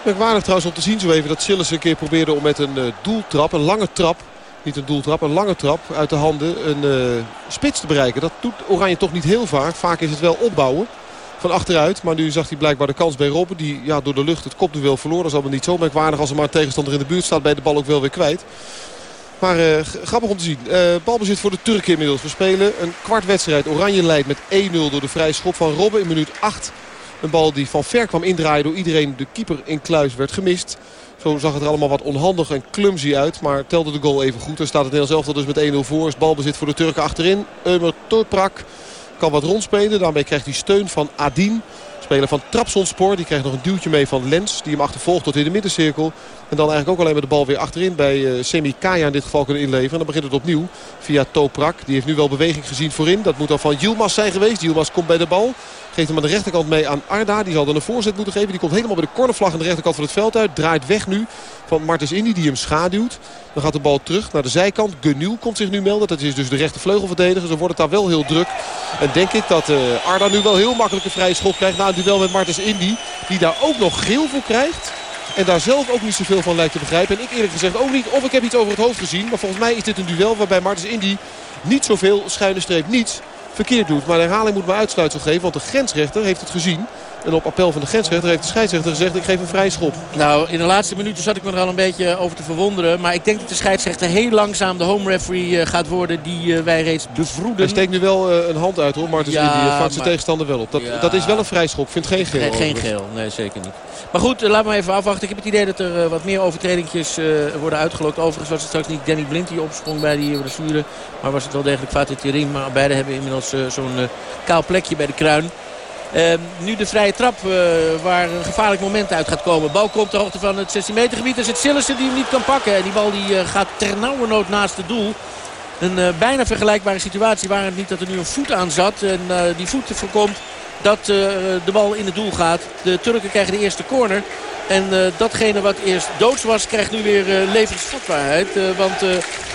Merkwaardig trouwens om te zien zo even dat Sillis een keer probeerde om met een doeltrap, een lange trap niet een doeltrap, een lange trap uit de handen een uh, spits te bereiken. Dat doet Oranje toch niet heel vaak. Vaak is het wel opbouwen van achteruit. Maar nu zag hij blijkbaar de kans bij Robben. Die ja, door de lucht het kopduel verloren. Dat is allemaal niet zo merkwaardig als er maar een tegenstander in de buurt staat. Bij de bal ook wel weer kwijt. Maar uh, grappig om te zien. Uh, balbezit voor de Turken inmiddels. We spelen een kwart wedstrijd. Oranje leidt met 1-0 door de vrije schop van Robben in minuut 8. Een bal die van ver kwam indraaien door iedereen. De keeper in kluis werd gemist. Zo zag het er allemaal wat onhandig en clumsy uit. Maar telde de goal even goed. Er staat het Nederlands elftal dus met 1-0 voor. Is balbezit voor de Turken achterin. Ömer Toprak kan wat rondspelen. Daarmee krijgt hij steun van Adin. Speler van Trapsonspoor. Die krijgt nog een duwtje mee van Lens. Die hem achtervolgt tot in de middencirkel. En dan eigenlijk ook alleen met de bal weer achterin bij uh, Semi Kaya in dit geval kunnen inleveren. En dan begint het opnieuw via Toprak. Die heeft nu wel beweging gezien voorin. Dat moet dan van Yilmaz zijn geweest. Yilmaz komt bij de bal. Geeft hem aan de rechterkant mee aan Arda. Die zal dan een voorzet moeten geven. Die komt helemaal bij de cornervlag aan de rechterkant van het veld uit. Draait weg nu van Martens Indy die hem schaduwt. Dan gaat de bal terug naar de zijkant. Genul komt zich nu melden. Dat is dus de rechtervleugelverdediger. Zo wordt het daar wel heel druk. En denk ik dat uh, Arda nu wel heel makkelijk een vrije schop krijgt. Na een duel met Martens Indy. Die daar ook nog geel voor krijgt. En daar zelf ook niet zoveel van lijkt te begrijpen. En ik eerlijk gezegd ook niet. Of ik heb iets over het hoofd gezien. Maar volgens mij is dit een duel waarbij Martens Indy niet zoveel schuine streep niets verkeerd doet. Maar de herhaling moet maar uitsluitsel geven. Want de grensrechter heeft het gezien. En op appel van de grensrechter heeft de scheidsrechter gezegd ik geef een vrij schop. Nou, in de laatste minuten zat ik me er al een beetje over te verwonderen. Maar ik denk dat de scheidsrechter heel langzaam de home referee eh, gaat worden die eh, wij reeds bevroeden. Hij steekt nu wel eh, een hand uit hoor, Martens ja, vangt zijn tegenstander wel op. Dat, dat is wel een vrij schop. Ik vind geen geel. Geen, geel, nee zeker niet. Maar goed, laat me even afwachten. Ik heb het idee dat er wat meer overtredingjes worden uitgelokt. Overigens was het straks niet Danny Blind die opsprong bij die blessure. Maar was het wel degelijk Fatih Terim. Maar beide hebben inmiddels zo'n kaal plekje bij de kruin. Ehm, nu de vrije trap uh, waar een gevaarlijk moment uit gaat komen. Bal komt ter hoogte van het 16 meter gebied. Er zit Sillissen die hem niet kan pakken. En die bal die, uh, gaat ternauwernood naast het doel. Een uh, bijna vergelijkbare situatie waar het niet dat er nu een voet aan zat. En die voet voorkomt dat de bal in het doel gaat. De Turken krijgen de eerste corner. En datgene wat eerst doods was krijgt nu weer levensvatbaarheid. want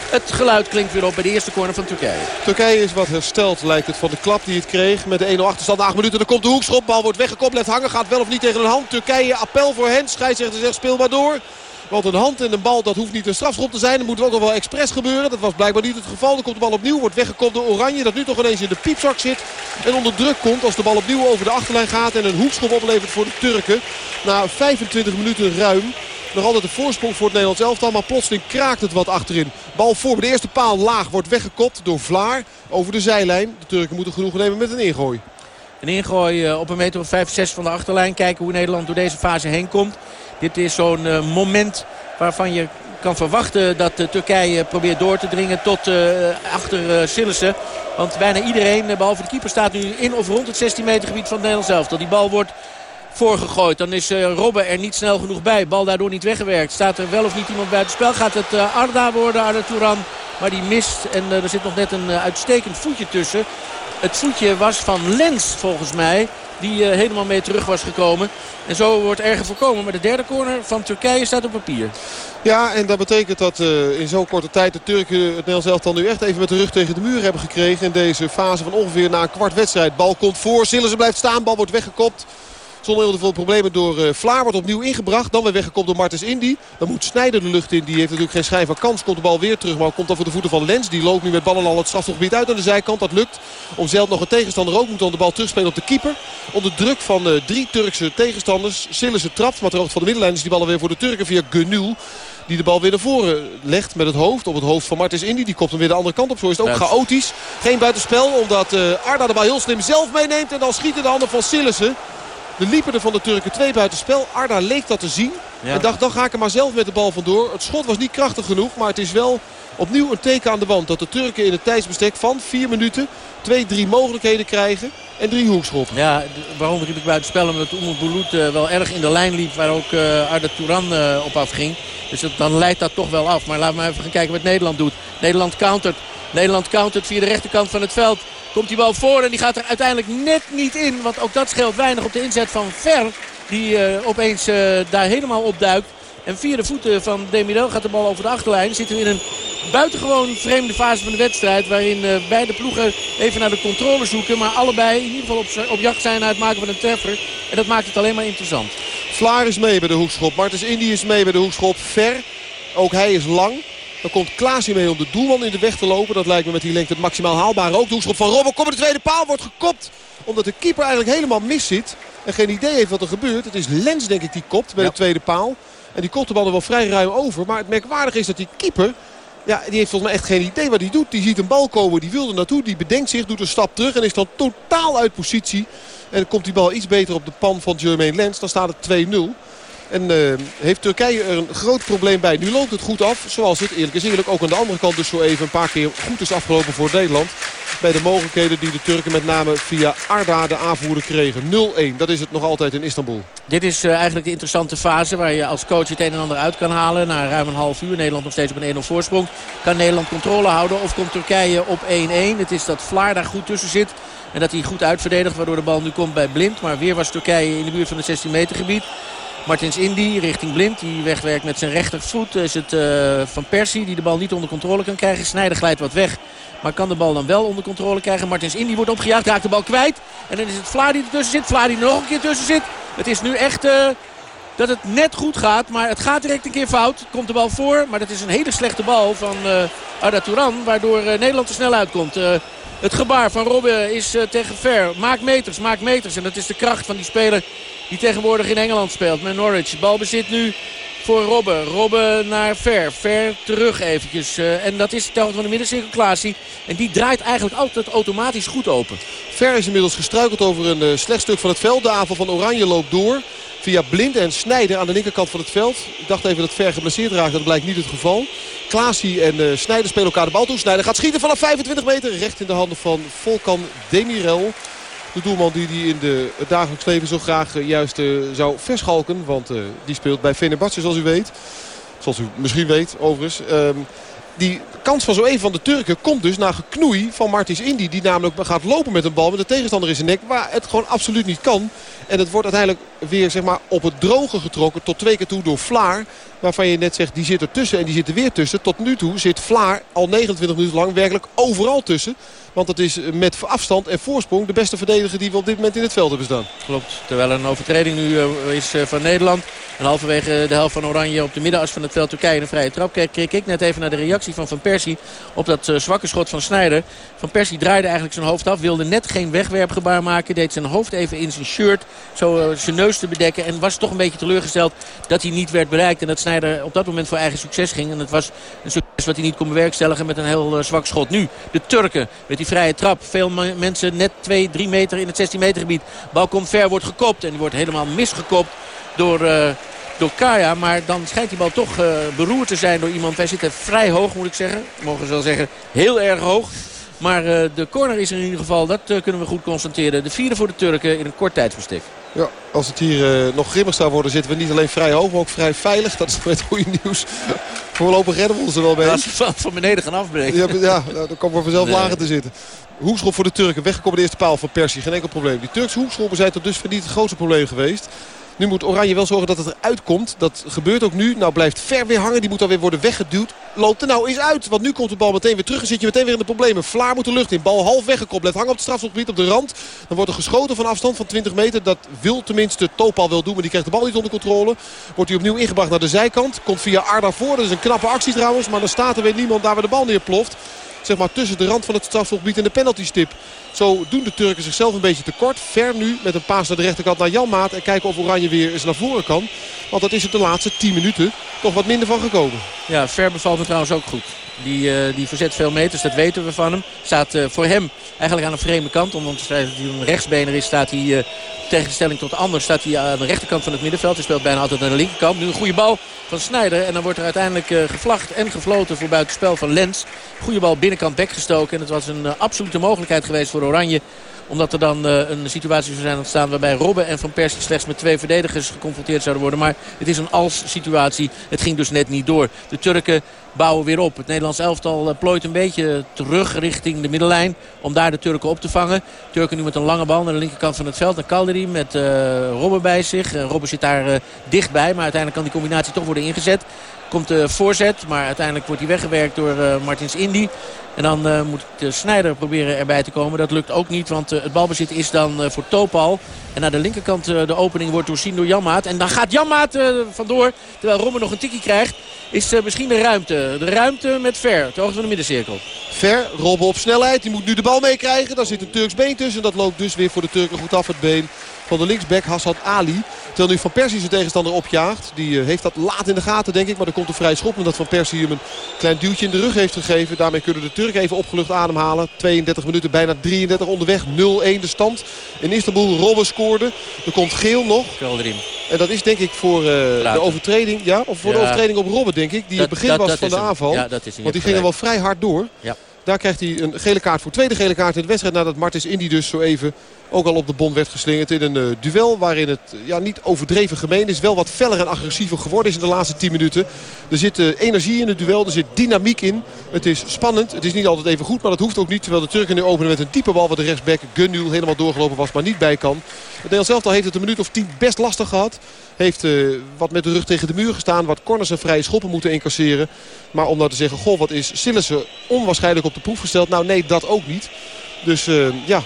het geluid klinkt weer op bij de eerste corner van Turkije. Turkije is wat hersteld lijkt het van de klap die het kreeg. Met de 1-0 achterstand 8 minuten. Dan komt de hoekschop. Bal wordt weggekopt. Blijft hangen. Gaat wel of niet tegen een hand. Turkije appel voor hen. Scheidsrechter zegt speel maar door. Want een hand en een bal, dat hoeft niet een strafschop te zijn. Dat moet ook nog wel expres gebeuren. Dat was blijkbaar niet het geval. Dan komt de bal opnieuw, wordt weggekopt door Oranje. Dat nu toch ineens in de piepzak zit. En onder druk komt als de bal opnieuw over de achterlijn gaat. En een hoekschop oplevert voor de Turken. Na 25 minuten ruim. Nog altijd de voorsprong voor het Nederlands elftal. Maar plotseling kraakt het wat achterin. Bal voor de eerste paal laag wordt weggekopt door Vlaar over de zijlijn. De Turken moeten genoeg nemen met een ingooi. Een ingooi eh, op een meter of 5, 6 van de achterlijn. Kijken hoe Nederland door deze fase heen komt. Dit is zo'n uh, moment waarvan je kan verwachten dat uh, Turkije probeert door te dringen tot uh, achter uh, Sillissen. Want bijna iedereen, behalve de keeper, staat nu in of rond het 16 meter gebied van het Nederlands elftal. Die bal wordt voorgegooid. Dan is uh, Robben er niet snel genoeg bij. Bal daardoor niet weggewerkt. Staat er wel of niet iemand bij het spel. Gaat het Arda worden, Arda Touran. Maar die mist. En er zit nog net een uitstekend voetje tussen. Het voetje was van Lens volgens mij. Die helemaal mee terug was gekomen. En zo wordt erger voorkomen. Maar de derde corner van Turkije staat op papier. Ja, en dat betekent dat in zo'n korte tijd de Turken het Nederlands elftal nu echt even met de rug tegen de muur hebben gekregen. In deze fase van ongeveer na een kwart wedstrijd. Bal komt voor, Sillissen blijft staan, bal wordt weggekopt. Zonder heel veel problemen door uh, Vlaar. Wordt opnieuw ingebracht. Dan weer weggekomen door Martens Indy. Dan moet Snijder de lucht in. Die heeft natuurlijk geen schijn van kans. Komt de bal weer terug. Maar komt dan voor de voeten van Lens. Die loopt nu met ballen al het strafgebied uit aan de zijkant. Dat lukt. Om zelf nog een tegenstander ook. Moet dan de bal terugspelen op de keeper. Onder druk van uh, drie Turkse tegenstanders. Sillissen trapt. Maar ter hoogte van de middenlijn is die bal weer voor de Turken via Gunul. Die de bal weer naar voren legt met het hoofd. Op het hoofd van Martens Indy. Die komt hem weer de andere kant op. Zo is het ook chaotisch. Geen buitenspel. Omdat uh, Arda de bal heel slim zelf meeneemt. En dan schieten de handen van Sillissen. De liepen er van de Turken twee buitenspel. Arda leek dat te zien. En dacht, dan ga ik er maar zelf met de bal vandoor. Het schot was niet krachtig genoeg. Maar het is wel opnieuw een teken aan de wand. Dat de Turken in het tijdsbestek van vier minuten twee, drie mogelijkheden krijgen. En drie hoekschoppen. Ja, waarom riep ik buitenspel? Omdat Umar Bulut uh, wel erg in de lijn liep. Waar ook uh, Arda Touran uh, op afging. Dus dan leidt dat toch wel af. Maar laten we even gaan kijken wat Nederland doet. Nederland countert. Nederland countert via de rechterkant van het veld. Komt die bal voor en die gaat er uiteindelijk net niet in. Want ook dat scheelt weinig op de inzet van Ver. Die opeens daar helemaal opduikt. En via de voeten van Demirel gaat de bal over de achterlijn. Zitten we in een buitengewoon vreemde fase van de wedstrijd. Waarin uh, beide ploegen even naar de controle zoeken. Maar allebei in ieder geval op, op jacht zijn naar het maken van een treffer. En dat maakt het alleen maar interessant. Vlaar is mee bij de hoekschop. Martens Indy is mee bij de hoekschop. Ver. Ook hij is lang. Dan komt Klaas mee om de doelman in de weg te lopen. Dat lijkt me met die lengte het maximaal haalbaar ook. De hoekschop van Robben. Komt de tweede paal. Wordt gekopt. Omdat de keeper eigenlijk helemaal mis zit. En geen idee heeft wat er gebeurt. Het is Lens denk ik die kopt bij de tweede paal. En die kopt de bal er wel vrij ruim over. Maar het merkwaardige is dat die keeper... Ja, die heeft volgens mij echt geen idee wat hij doet. Die ziet een bal komen, die wil er naartoe. Die bedenkt zich, doet een stap terug en is dan totaal uit positie. En dan komt die bal iets beter op de pan van Jermaine Lens. Dan staat het 2-0. En uh, heeft Turkije er een groot probleem bij. Nu loopt het goed af. Zoals het eerlijk is eerlijk ook aan de andere kant dus zo even een paar keer goed is afgelopen voor Nederland. Bij de mogelijkheden die de Turken met name via Arda de aanvoerder kregen. 0-1. Dat is het nog altijd in Istanbul. Dit is uh, eigenlijk de interessante fase waar je als coach het een en ander uit kan halen. Na ruim een half uur. Nederland nog steeds op een 1-0 voorsprong. Kan Nederland controle houden of komt Turkije op 1-1. Het is dat Vlaar daar goed tussen zit. En dat hij goed uitverdedigt waardoor de bal nu komt bij Blind. Maar weer was Turkije in de buurt van het 16 meter gebied. Martins Indy richting Blind. Die wegwerkt met zijn rechtervoet. Is het uh, Van Persie die de bal niet onder controle kan krijgen. Snijder glijdt wat weg. Maar kan de bal dan wel onder controle krijgen. Martins Indy wordt opgejaagd. Raakt de bal kwijt. En dan is het Vlaar die ertussen zit. Vlaar die nog een keer tussen zit. Het is nu echt... Uh, dat het net goed gaat. Maar het gaat direct een keer fout. Komt de bal voor. Maar dat is een hele slechte bal van uh, Arda Touran. Waardoor Nederland er snel uitkomt. Het gebaar van Robben is uh, tegen Ver. Maak meters, maak meters. En dat is de kracht van die speler die tegenwoordig in Engeland speelt. Met Norwich. Balbezit nu voor Robben. Robben naar Ver. Ver terug eventjes. Uh, en dat is de van de middencirkel Klaasie. En die draait eigenlijk altijd automatisch goed open. Ver is inmiddels gestruikeld over een uh, slecht stuk van het veld. De aanval van Oranje loopt door. Via Blind en Snijder aan de linkerkant van het veld. Ik dacht even dat Ver geblesseerd raakt. Dat blijkt niet het geval. Klaasie en uh, Snijder spelen elkaar de bal toe. Snijder gaat schieten vanaf 25 meter. Recht in de handen van Volkan Demirel. De doelman die, die in de, het dagelijks leven zo graag uh, juist uh, zou verschalken. Want die speelt bij Fenerbahce zoals u weet. Zoals u misschien weet overigens. Um, die kans van zo even van de Turken komt dus na geknoei van Martins Indy. Die namelijk gaat lopen met een bal met de tegenstander in zijn nek. Waar het gewoon absoluut niet kan. En het wordt uiteindelijk weer zeg maar, op het droge getrokken. Tot twee keer toe door Vlaar. Waarvan je net zegt die zit er tussen en die zit er weer tussen. Tot nu toe zit Vlaar al 29 minuten lang werkelijk overal tussen. Want het is met afstand en voorsprong de beste verdediger die we op dit moment in het veld hebben staan. Klopt. Terwijl een overtreding nu uh, is uh, van Nederland. En halverwege de helft van Oranje op de middenas van het veld Turkije een vrije trap. Keek ik net even naar de reactie van Van Persie op dat uh, zwakke schot van Snijder. Van Persie draaide eigenlijk zijn hoofd af. Wilde net geen wegwerpgebaar maken. Deed zijn hoofd even in zijn shirt. Zo zijn neus te bedekken. En was toch een beetje teleurgesteld dat hij niet werd bereikt. En dat Snijder op dat moment voor eigen succes ging. En het was een succes wat hij niet kon bewerkstelligen met een heel zwak schot. Nu de Turken met die vrije trap. Veel mensen net 2, 3 meter in het 16 meter gebied. Bal komt ver, wordt gekopt. En die wordt helemaal misgekopt door... Uh, door Kaya. Maar dan schijnt die bal toch beroerd te zijn door iemand. Wij zitten vrij hoog moet ik zeggen. Mogen ze wel zeggen heel erg hoog. Maar uh, de corner is in ieder geval, dat uh, kunnen we goed constateren. De vierde voor de Turken in een kort tijdsbestek. Ja, als het hier uh, nog grimmig zou worden zitten we niet alleen vrij hoog, maar ook vrij veilig. Dat is het goede nieuws. Voorlopig redden we ons er wel mee. Als we van, van beneden gaan afbreken. Ja, ja dan komen we vanzelf nee. lager te zitten. Hoekschop voor de Turken. Weggekomen de eerste paal van Persie. Geen enkel probleem. Die Turkse hoekschoppen zijn tot dusver niet het grootste probleem geweest. Nu moet Oranje wel zorgen dat het eruit komt. Dat gebeurt ook nu. Nou blijft ver weer hangen. Die moet dan weer worden weggeduwd. Loopt er nou eens uit. Want nu komt de bal meteen weer terug. En zit je meteen weer in de problemen. Vlaar moet de lucht in. Bal half weggekopt. Blijft hangen op het strafschopgebied op de rand. Dan wordt er geschoten van afstand van 20 meter. Dat wil tenminste Topal wel doen. Maar die krijgt de bal niet onder controle. Wordt hij opnieuw ingebracht naar de zijkant. Komt via Arda voor. Dat is een knappe actie trouwens. Maar dan staat er weer niemand daar waar de bal neerploft zeg maar, tussen de rand van het strafschopgebied en de penaltystip. Zo doen de Turken zichzelf een beetje tekort. Ver nu met een paas naar de rechterkant naar Janmaat. En kijken of Oranje weer eens naar voren kan. Want dat is het de laatste 10 minuten toch wat minder van gekomen. Ja, Ver bevalt me trouwens ook goed. Die, uh, die verzet veel meters, dat weten we van hem. Staat uh, voor hem eigenlijk aan een vreemde kant. Omdat hij een rechtsbener is, staat hij uh, tegenstelling tot anders. Staat hij aan de rechterkant van het middenveld. Hij speelt bijna altijd aan de linkerkant. Nu een goede bal van Snijder. En dan wordt er uiteindelijk gevlacht en gefloten voor buitenspel van Lens. Goede bal binnenkant bek gestoken. En het was een absolute mogelijkheid geweest voor Oranje omdat er dan uh, een situatie zou zijn ontstaan waarbij Robben en Van Persie slechts met twee verdedigers geconfronteerd zouden worden. Maar het is een als situatie. Het ging dus net niet door. De Turken bouwen weer op. Het Nederlands elftal plooit een beetje terug richting de middenlijn. Om daar de Turken op te vangen. Turken nu met een lange bal naar de linkerkant van het veld. Naar Kalderi met uh, Robben bij zich. Robben zit daar dichtbij. Maar uiteindelijk kan die combinatie toch worden ingezet. Komt de voorzet, maar uiteindelijk wordt hij weggewerkt door uh, Martins Indy. En dan uh, moet de Snijder proberen erbij te komen. Dat lukt ook niet, want uh, het balbezit is dan voor Topal. En naar de linkerkant de opening wordt doorzien door Janmaat. En dan gaat Janmaat vandoor, terwijl Robben nog een tikkie krijgt. Is misschien de ruimte. De ruimte met Ver, de hoogte van de middencirkel. Ver, Robben op snelheid. Die moet nu de bal meekrijgen. Daar zit een Turks been tussen. Dat loopt dus weer voor de Turken goed af het been van de linksback Hassad Ali. Terwijl nu Van Persie zijn tegenstander opjaagt. Die uh, heeft dat laat in de gaten denk ik. Maar er komt een vrij schop. Omdat Van Persie hem een klein duwtje in de rug heeft gegeven. Daarmee kunnen de Turken even opgelucht ademhalen. 32 minuten, bijna 33 onderweg. 0-1 de stand. In Istanbul Robben scoorde. Er komt geel nog. En dat is denk ik voor uh, de overtreding. Ja, of voor ja. de overtreding op Robben denk ik. Die dat, het begin dat, was van de aanval. Ja, Want die ging er wel vrij hard door. Ja. Daar krijgt hij een gele kaart voor. Tweede gele kaart in de wedstrijd nadat Martins Indy dus zo even ook al op de bond werd geslingerd in een uh, duel waarin het ja, niet overdreven gemeen is. Wel wat feller en agressiever geworden is in de laatste 10 minuten. Er zit uh, energie in het duel, er zit dynamiek in. Het is spannend, het is niet altijd even goed, maar dat hoeft ook niet. Terwijl de Turken nu openen met een diepe bal waar de rechtsback Gunul helemaal doorgelopen was, maar niet bij kan. Het Nederlands elftal heeft het een minuut of 10 best lastig gehad. Heeft wat met de rug tegen de muur gestaan. Wat corners en vrije schoppen moeten incasseren. Maar om nou te zeggen, goh, wat is Sillissen onwaarschijnlijk op de proef gesteld. Nou nee, dat ook niet. Dus ja,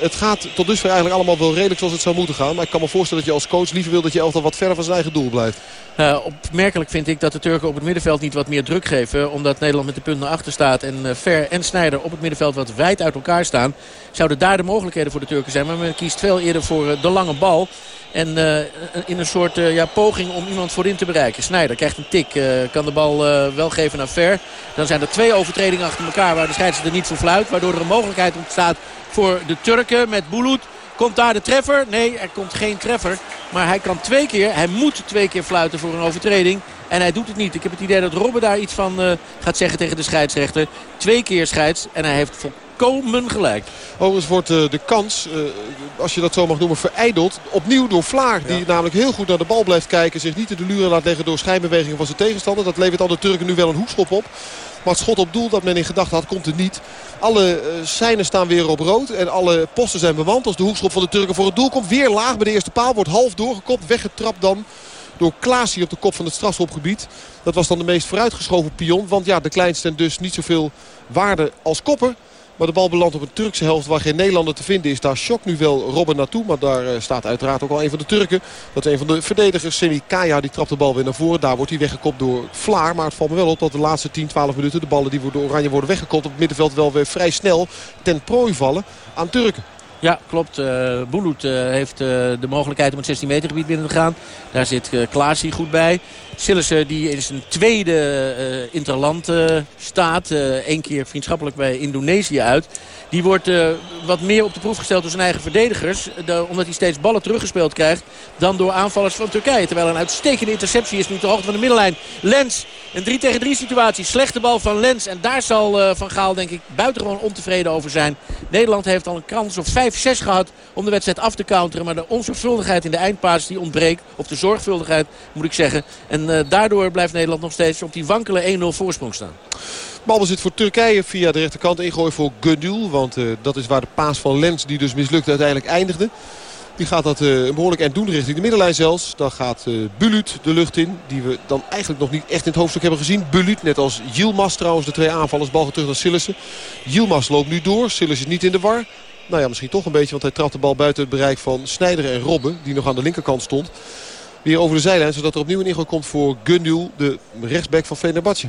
het gaat tot dusver eigenlijk allemaal wel redelijk zoals het zou moeten gaan. Maar ik kan me voorstellen dat je als coach liever wil dat je elftal wat verder van zijn eigen doel blijft. Uh, opmerkelijk vind ik dat de Turken op het middenveld niet wat meer druk geven. Omdat Nederland met de punt naar achter staat. En uh, Ver en Snijder op het middenveld wat wijd uit elkaar staan. Zouden daar de mogelijkheden voor de Turken zijn. Maar men kiest veel eerder voor uh, de lange bal. En in een soort ja, poging om iemand voorin te bereiken. Snijder krijgt een tik. kan de bal wel geven naar Ver. Dan zijn er twee overtredingen achter elkaar waar de scheidsrechter niet voor fluit. Waardoor er een mogelijkheid ontstaat voor de Turken met Bulut. Komt daar de treffer? Nee, er komt geen treffer. Maar hij kan twee keer, hij moet twee keer fluiten voor een overtreding. En hij doet het niet. Ik heb het idee dat Robben daar iets van uh, gaat zeggen tegen de scheidsrechter. Twee keer scheids en hij heeft volkomen gelijk. Overigens wordt uh, de kans, uh, als je dat zo mag noemen, vereideld. Opnieuw door Vlaar. Die namelijk heel goed naar de bal blijft kijken. Zich niet in de luren laat leggen door schijnbewegingen van zijn tegenstander. Dat levert al de Turken nu wel een hoekschop op. Maar het schot op doel dat men in gedachten had, komt er niet. Alle uh, seinen staan weer op rood. En alle posten zijn bewand. Als de hoekschop van de Turken voor het doel komt. Weer laag bij de eerste paal. Wordt half doorgekopt. Weggetrapt dan door Klaas hier op de kop van het strafschopgebied. Dat was dan de meest vooruitgeschoven pion. Want ja, de kleinste en dus niet zoveel waarde als kopper. Maar de bal belandt op een Turkse helft waar geen Nederlander te vinden is. Daar shock nu wel Robben naartoe. Maar daar eh, staat uiteraard ook al een van de Turken. Dat is een van de verdedigers. Semi Kaya die trapt de bal weer naar voren. Daar wordt hij weggekopt door Vlaar. Maar het valt me wel op dat de laatste 10, 12 minuten de ballen die door Oranje worden weggekopt op het middenveld wel weer vrij snel ten prooi vallen aan Turken. Ja, klopt. Uh, heeft de mogelijkheid om het 16 meter gebied binnen te gaan. Daar zit uh, Klaas goed bij. Sillissen die in zijn tweede interland staat. Eén keer vriendschappelijk bij Indonesië uit. Die wordt wat meer op de proef gesteld door zijn eigen verdedigers. De, omdat hij steeds ballen teruggespeeld krijgt dan door aanvallers van Turkije. Terwijl een uitstekende interceptie is nu ter hoogte van de middenlijn. Lens, een 3 tegen 3 situatie. Slechte bal van Lens. En daar zal Van Gaal denk ik buitengewoon ontevreden over zijn. Nederland heeft al een kans of 5-6 gehad om de wedstrijd af te counteren. Maar de onzorgvuldigheid in de eindpaas die ontbreekt. Of de zorgvuldigheid moet ik zeggen. En uh, daardoor blijft Nederland nog steeds op die wankele 1-0 voorsprong staan. Balbezit voor Turkije via de rechterkant. Ingooi voor Gudul. Want uh, dat is waar de paas van Lens die dus mislukte uiteindelijk eindigde. Die gaat dat een behoorlijk eind doen richting de middenlijn zelfs. Dan gaat Bulut de lucht in. Die we dan eigenlijk nog niet echt in het hoofdstuk hebben gezien. Bulut, net als Yilmaz trouwens, de twee aanvallers. Bal terug naar Sillissen. Yilmaz loopt nu door. Sillissen is niet in de war. Nou ja, misschien toch een beetje. Want hij trapt de bal buiten het bereik van Snijder en Robben. Die nog aan de linkerkant stond. Weer over de zijlijn. Zodat er opnieuw een ingooi komt voor Gundul. De rechtsback van Fenerbahce.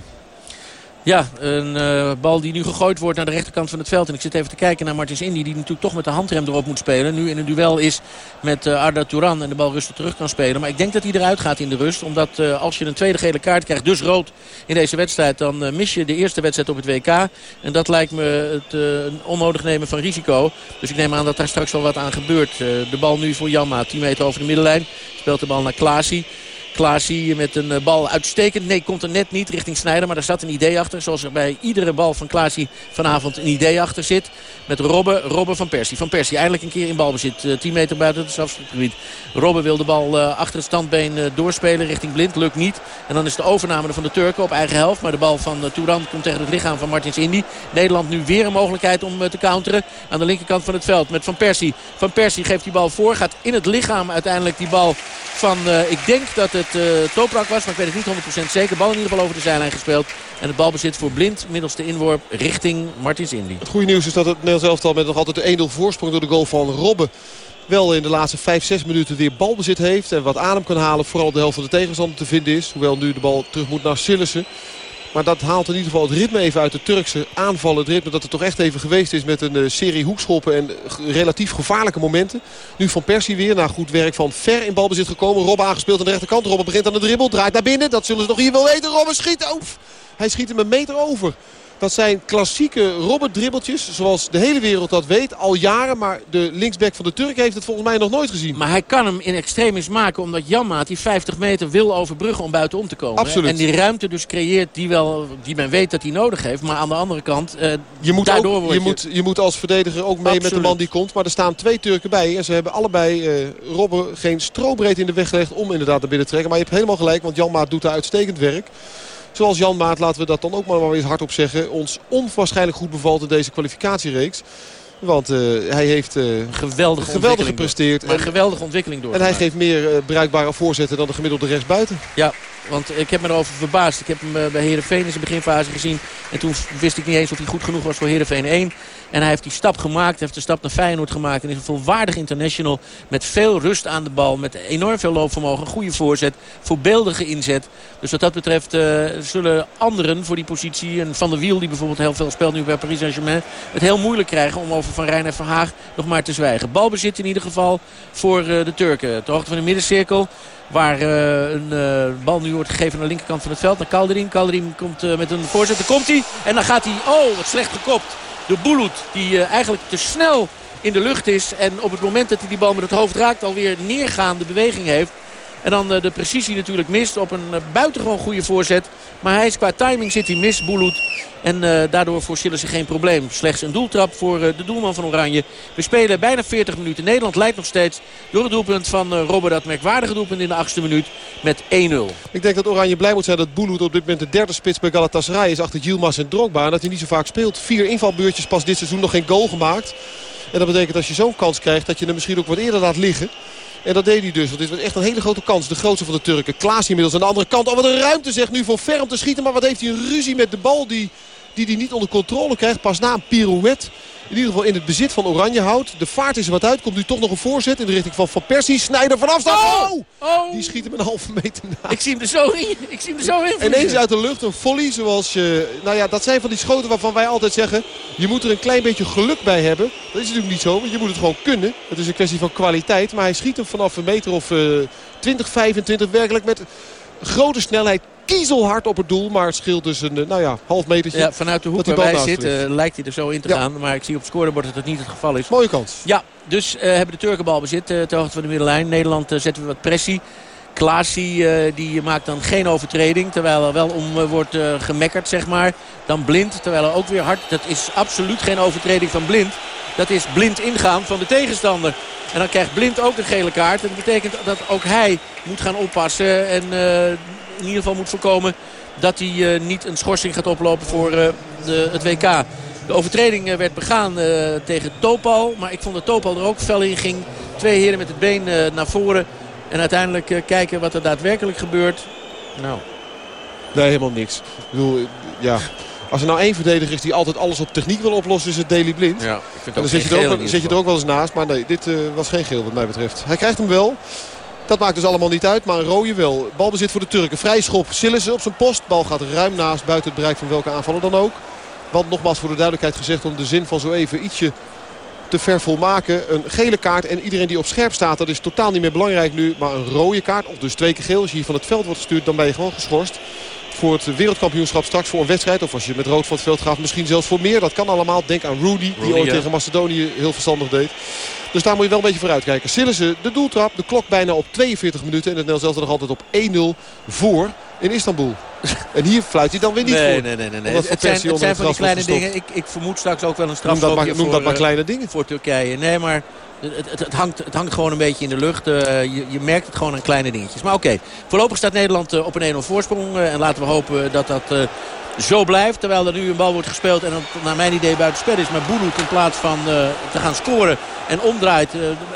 Ja, een uh, bal die nu gegooid wordt naar de rechterkant van het veld. En ik zit even te kijken naar Martins Indy. Die natuurlijk toch met de handrem erop moet spelen. Nu in een duel is met uh, Arda Turan. En de bal rustig terug kan spelen. Maar ik denk dat hij eruit gaat in de rust. Omdat uh, als je een tweede gele kaart krijgt, dus rood in deze wedstrijd. Dan mis je de eerste wedstrijd op het WK. En dat lijkt me het onnodig nemen van risico. Dus ik neem aan dat daar straks wel wat aan gebeurt. de bal nu voor Jamma. 10 meter over de middenlijn. Speelt de bal naar Klaasie. Klaasie met een eh, bal uitstekend. Nee, komt er net niet richting Snijder. Maar daar staat een idee achter. Zoals er bij iedere bal van Klaasie vanavond een idee achter zit. Met Robben, Robben van Persie. Van Persie eindelijk een keer in balbezit. 10 eh, meter buiten het strafgebied. Robben wil de bal uh, achter het standbeen doorspelen richting Blind. Lukt niet. En dan is de overname van de Turken op eigen helft. Maar de bal van Touran komt tegen het lichaam van Martins Indy. Nederland nu weer een mogelijkheid om te counteren. Aan de linkerkant van het veld met Van Persie. Van Persie geeft die bal voor. Gaat in het lichaam uiteindelijk die bal van... ik denk dat het uh, Toprak was, maar ik weet het niet 100% zeker. Bal in ieder geval over de zijlijn gespeeld. En het balbezit voor Blind middels de inworp richting Martins Indy. Het goede nieuws is dat het Nederlands elftal met nog altijd 1-0 voorsprong door de goal van Robben wel in de laatste 5, 6 minuten weer balbezit heeft. En wat adem kan halen. Vooral de helft van de tegenstander te vinden is. Hoewel nu de bal terug moet naar Sillissen. Maar dat haalt in ieder geval het ritme even uit de Turkse aanvallen. Het ritme dat er toch echt even geweest is met een uh, serie hoekschoppen en relatief gevaarlijke momenten. Nu van Persie weer na goed werk van Ver in balbezit gekomen. Rob aangespeeld aan de rechterkant. Robben begint aan de dribbel. Draait naar binnen. Dat zullen ze nog hier wel weten. Robben schiet. Oef. Hij schiet hem een meter over. Dat zijn klassieke Robert-dribbeltjes. Zoals de hele wereld dat weet. Al jaren. Maar de linksback van de Turk heeft het volgens mij nog nooit gezien. Maar hij kan hem in extremis maken. Omdat Janmaat die 50 meter wil overbruggen om buitenom te komen. Absoluut. En die ruimte dus creëert die, wel, die men weet dat hij nodig heeft. Maar aan de andere kant, uh, je moet daardoor ook, je, je, moet, je moet als verdediger ook mee Absoluut. met de man die komt. Maar er staan twee Turken bij. En ze hebben allebei uh, Robben geen strobreed in de weg gelegd om inderdaad naar binnen te trekken. Maar je hebt helemaal gelijk. Want Janmaat doet daar uitstekend werk zoals Jan Maat, laten we dat dan ook maar weer eens hardop zeggen... ons onwaarschijnlijk goed bevalt in deze kwalificatiereeks. Want uh, hij heeft uh, geweldig, geweldig gepresteerd. Door. Maar een geweldige ontwikkeling door. En hij geeft meer uh, bruikbare voorzetten dan de gemiddelde rechtsbuiten. Ja, Want ik heb me erover verbaasd. Ik heb hem eh, bij Heerenveen in zijn beginfase gezien. En toen wist ik niet eens of hij goed genoeg was voor Heerenveen 1. En hij heeft die stap gemaakt. heeft de stap naar Feyenoord gemaakt. En is een volwaardig international. Met veel rust aan de bal. Met enorm veel loopvermogen. Goede voorzet. Voorbeeldige inzet. Dus wat dat betreft uh, zullen anderen voor die positie. En Van der Wiel die bijvoorbeeld heel veel speelt nu bij Paris Saint-Germain. Het heel moeilijk krijgen om over Van Rijn en Verhaag nog maar te zwijgen. Balbezit in ieder geval voor uh, de Turken. Ter hoogte van de middencirkel. Waar uh, een uh, bal nu wordt gegeven aan de linkerkant van het veld. Naar Calderin. Calderin komt uh, met een voorzet. Komt hij. En dan gaat hij. Oh, wat slecht gekopt. De Bulut. Die eigenlijk te snel in de lucht is. En op het moment dat hij die bal met het hoofd raakt. Alweer neergaande beweging heeft. En dan de precisie natuurlijk mist op een buitengewoon goede voorzet. Maar hij is qua timing zit hij mis, Bulut. En uh, daardoor voor Sillissen geen probleem. Slechts een doeltrap voor de doelman van Oranje. We spelen bijna 40 minuten. Nederland leidt nog steeds door het doelpunt van uh, Robert. Dat merkwaardige doelpunt in de achtste minuut met 1-0. Ik denk dat Oranje blij moet zijn dat Bulut op dit moment de derde spits bij Galatasaray is. Achter Yilmaz en Drogba. En dat hij niet zo vaak speelt. Vier invalbeurtjes pas dit seizoen nog geen goal gemaakt. En dat betekent als je zo'n kans krijgt dat je hem misschien ook wat eerder laat liggen. En dat deed hij dus. Want dit was echt een hele grote kans. De grootste van de Turken. Klaas inmiddels aan de andere kant. Oh, wat een ruimte zegt nu voor Ver om te schieten. Maar wat heeft hij een ruzie met de bal die die hij niet onder controle krijgt. Pas na een pirouette. In ieder geval in het bezit van Oranje houdt. De vaart is er wat uit. Komt nu toch nog een voorzet in de richting van Van Persie. Snijder van afstand. Oh! oh! Die schiet hem een halve meter na. Ik zie hem er zo in. Ik zie hem er zo in. Ineens uit de lucht een volley. Zoals je, nou ja, dat zijn van die schoten waarvan wij altijd zeggen. Je moet er een klein beetje geluk bij hebben. Dat is natuurlijk niet zo. Want je moet het gewoon kunnen. Het is een kwestie van kwaliteit. Maar hij schiet hem vanaf een meter of uh, 20, 25 werkelijk met grote snelheid kiezelhard op het doel. Maar het scheelt dus een nou ja, half metertje. Ja, vanuit de hoek waar wij zitten uh, lijkt hij er zo in te ja. gaan. Maar ik zie op het scorebord dat het niet het geval is. Mooie kans. Ja, dus uh, hebben de Turken bal bezit uh, ter hoogte van de middenlijn. Nederland zetten we wat pressie. Klaasie die maakt dan geen overtreding. Terwijl er wel om wordt gemekkerd, zeg maar. Dan blind, terwijl er ook weer hard... Dat is absoluut geen overtreding van blind. Dat is blind ingaan van de tegenstander. En dan krijgt Blind ook een gele kaart. En dat betekent dat ook hij moet gaan oppassen. En uh, in ieder geval moet voorkomen dat hij uh, niet een schorsing gaat oplopen voor uh, de, het WK. De overtreding werd begaan tegen Topal. Maar ik vond dat Topal er ook fel in ging. Twee heren met het been naar voren. En uiteindelijk kijken wat er daadwerkelijk gebeurt. Nou. Nee, helemaal niks. Ik bedoel, ja... Als er nou één verdediger is die altijd alles op techniek wil oplossen, is het Daily Blind. Ja, ik vind en dan zit je, er ook, zit je er ook wel eens naast. Maar nee, dit uh, was geen geel wat mij betreft. Hij krijgt hem wel. Dat maakt dus allemaal niet uit, maar een rode wel. Balbezit voor de Turken. Vrij schop. Sillissen op zijn post. Bal gaat ruim naast, buiten het bereik van welke aanvaller dan ook. Want nogmaals voor de duidelijkheid gezegd om de zin van zo even ietsje te ver volmaken. Een gele kaart en iedereen die op scherp staat, dat is totaal niet meer belangrijk nu. Maar een rode kaart, of dus twee keer geel. Als je hier van het veld wordt gestuurd, dan ben je gewoon geschorst voor het wereldkampioenschap straks voor een wedstrijd. Of als je met rood van het veld gaat misschien zelfs voor meer. Dat kan allemaal. Denk aan Rudy, die ooit ja. tegen Macedonië heel verstandig deed. Dus daar moet je wel een beetje voor uitkijken. Sillissen de doeltrap. De klok bijna op 42 minuten. En het Nederlands zelfs nog altijd op 1-0 voor in Istanbul. en hier fluit hij dan weer niet nee, voor. Nee, nee, nee. nee. Het, zijn, het zijn van die kleine dingen. Ik, ik vermoed straks ook wel een strafschopje noem dat maar, noem dat maar kleine dingen. voor Turkije. Nee, maar het, het, het, hangt, het hangt gewoon een beetje in de lucht. Uh, je, je, merkt het gewoon aan kleine dingetjes. Maar oké, voorlopig staat Nederland uh, op een 1-0 voorsprong. Uh, en laten we hopen dat dat zo blijft. Terwijl er nu een bal wordt gespeeld en dat naar mijn idee buitenspel is. Maar Boeloet in plaats van te gaan scoren en omdraait.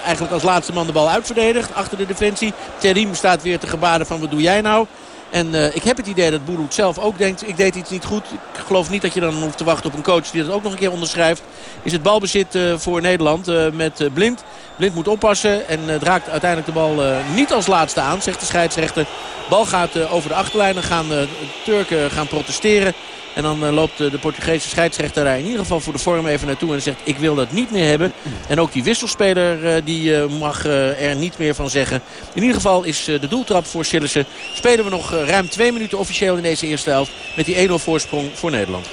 eigenlijk als laatste man de bal uitverdedigt achter de defensie. Terim staat weer te gebaren van wat doe jij nou? En uh, ik heb het idee dat Boeroet zelf ook denkt, ik deed iets niet goed. Ik geloof niet dat je dan hoeft te wachten op een coach die dat ook nog een keer onderschrijft. Is het balbezit uh, voor Nederland uh, met Blind. Blind moet oppassen en het raakt uiteindelijk de bal niet als laatste aan, zegt de scheidsrechter. Bal gaat over de achterlijn en gaan de Turken gaan protesteren. En dan uh, loopt uh, de Portugese scheidsrechter daar in ieder geval voor de vorm even naartoe. En zegt ik wil dat niet meer hebben. En ook die wisselspeler uh, die mag er niet meer van zeggen. In ieder geval is de doeltrap voor Sillissen. Spelen we nog ruim twee minuten officieel in deze eerste helft. Met die 1-0 voorsprong voor Nederland.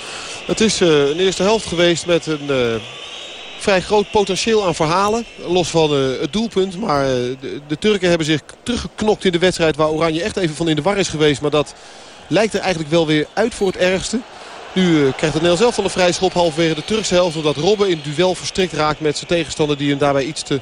Het is een eerste helft geweest met een vrij groot potentieel aan verhalen. Los van het doelpunt. Maar de, Turken hebben zich teruggeknokt in de wedstrijd waar Oranje echt even van in de war is geweest. Maar dat lijkt er eigenlijk wel weer uit voor het ergste. Nu uh, krijgt het Nederlands zelf van een vrij schop halverwege de Turkse helft. Omdat Robben in duel verstrikt raakt met zijn tegenstander die hem daarbij iets te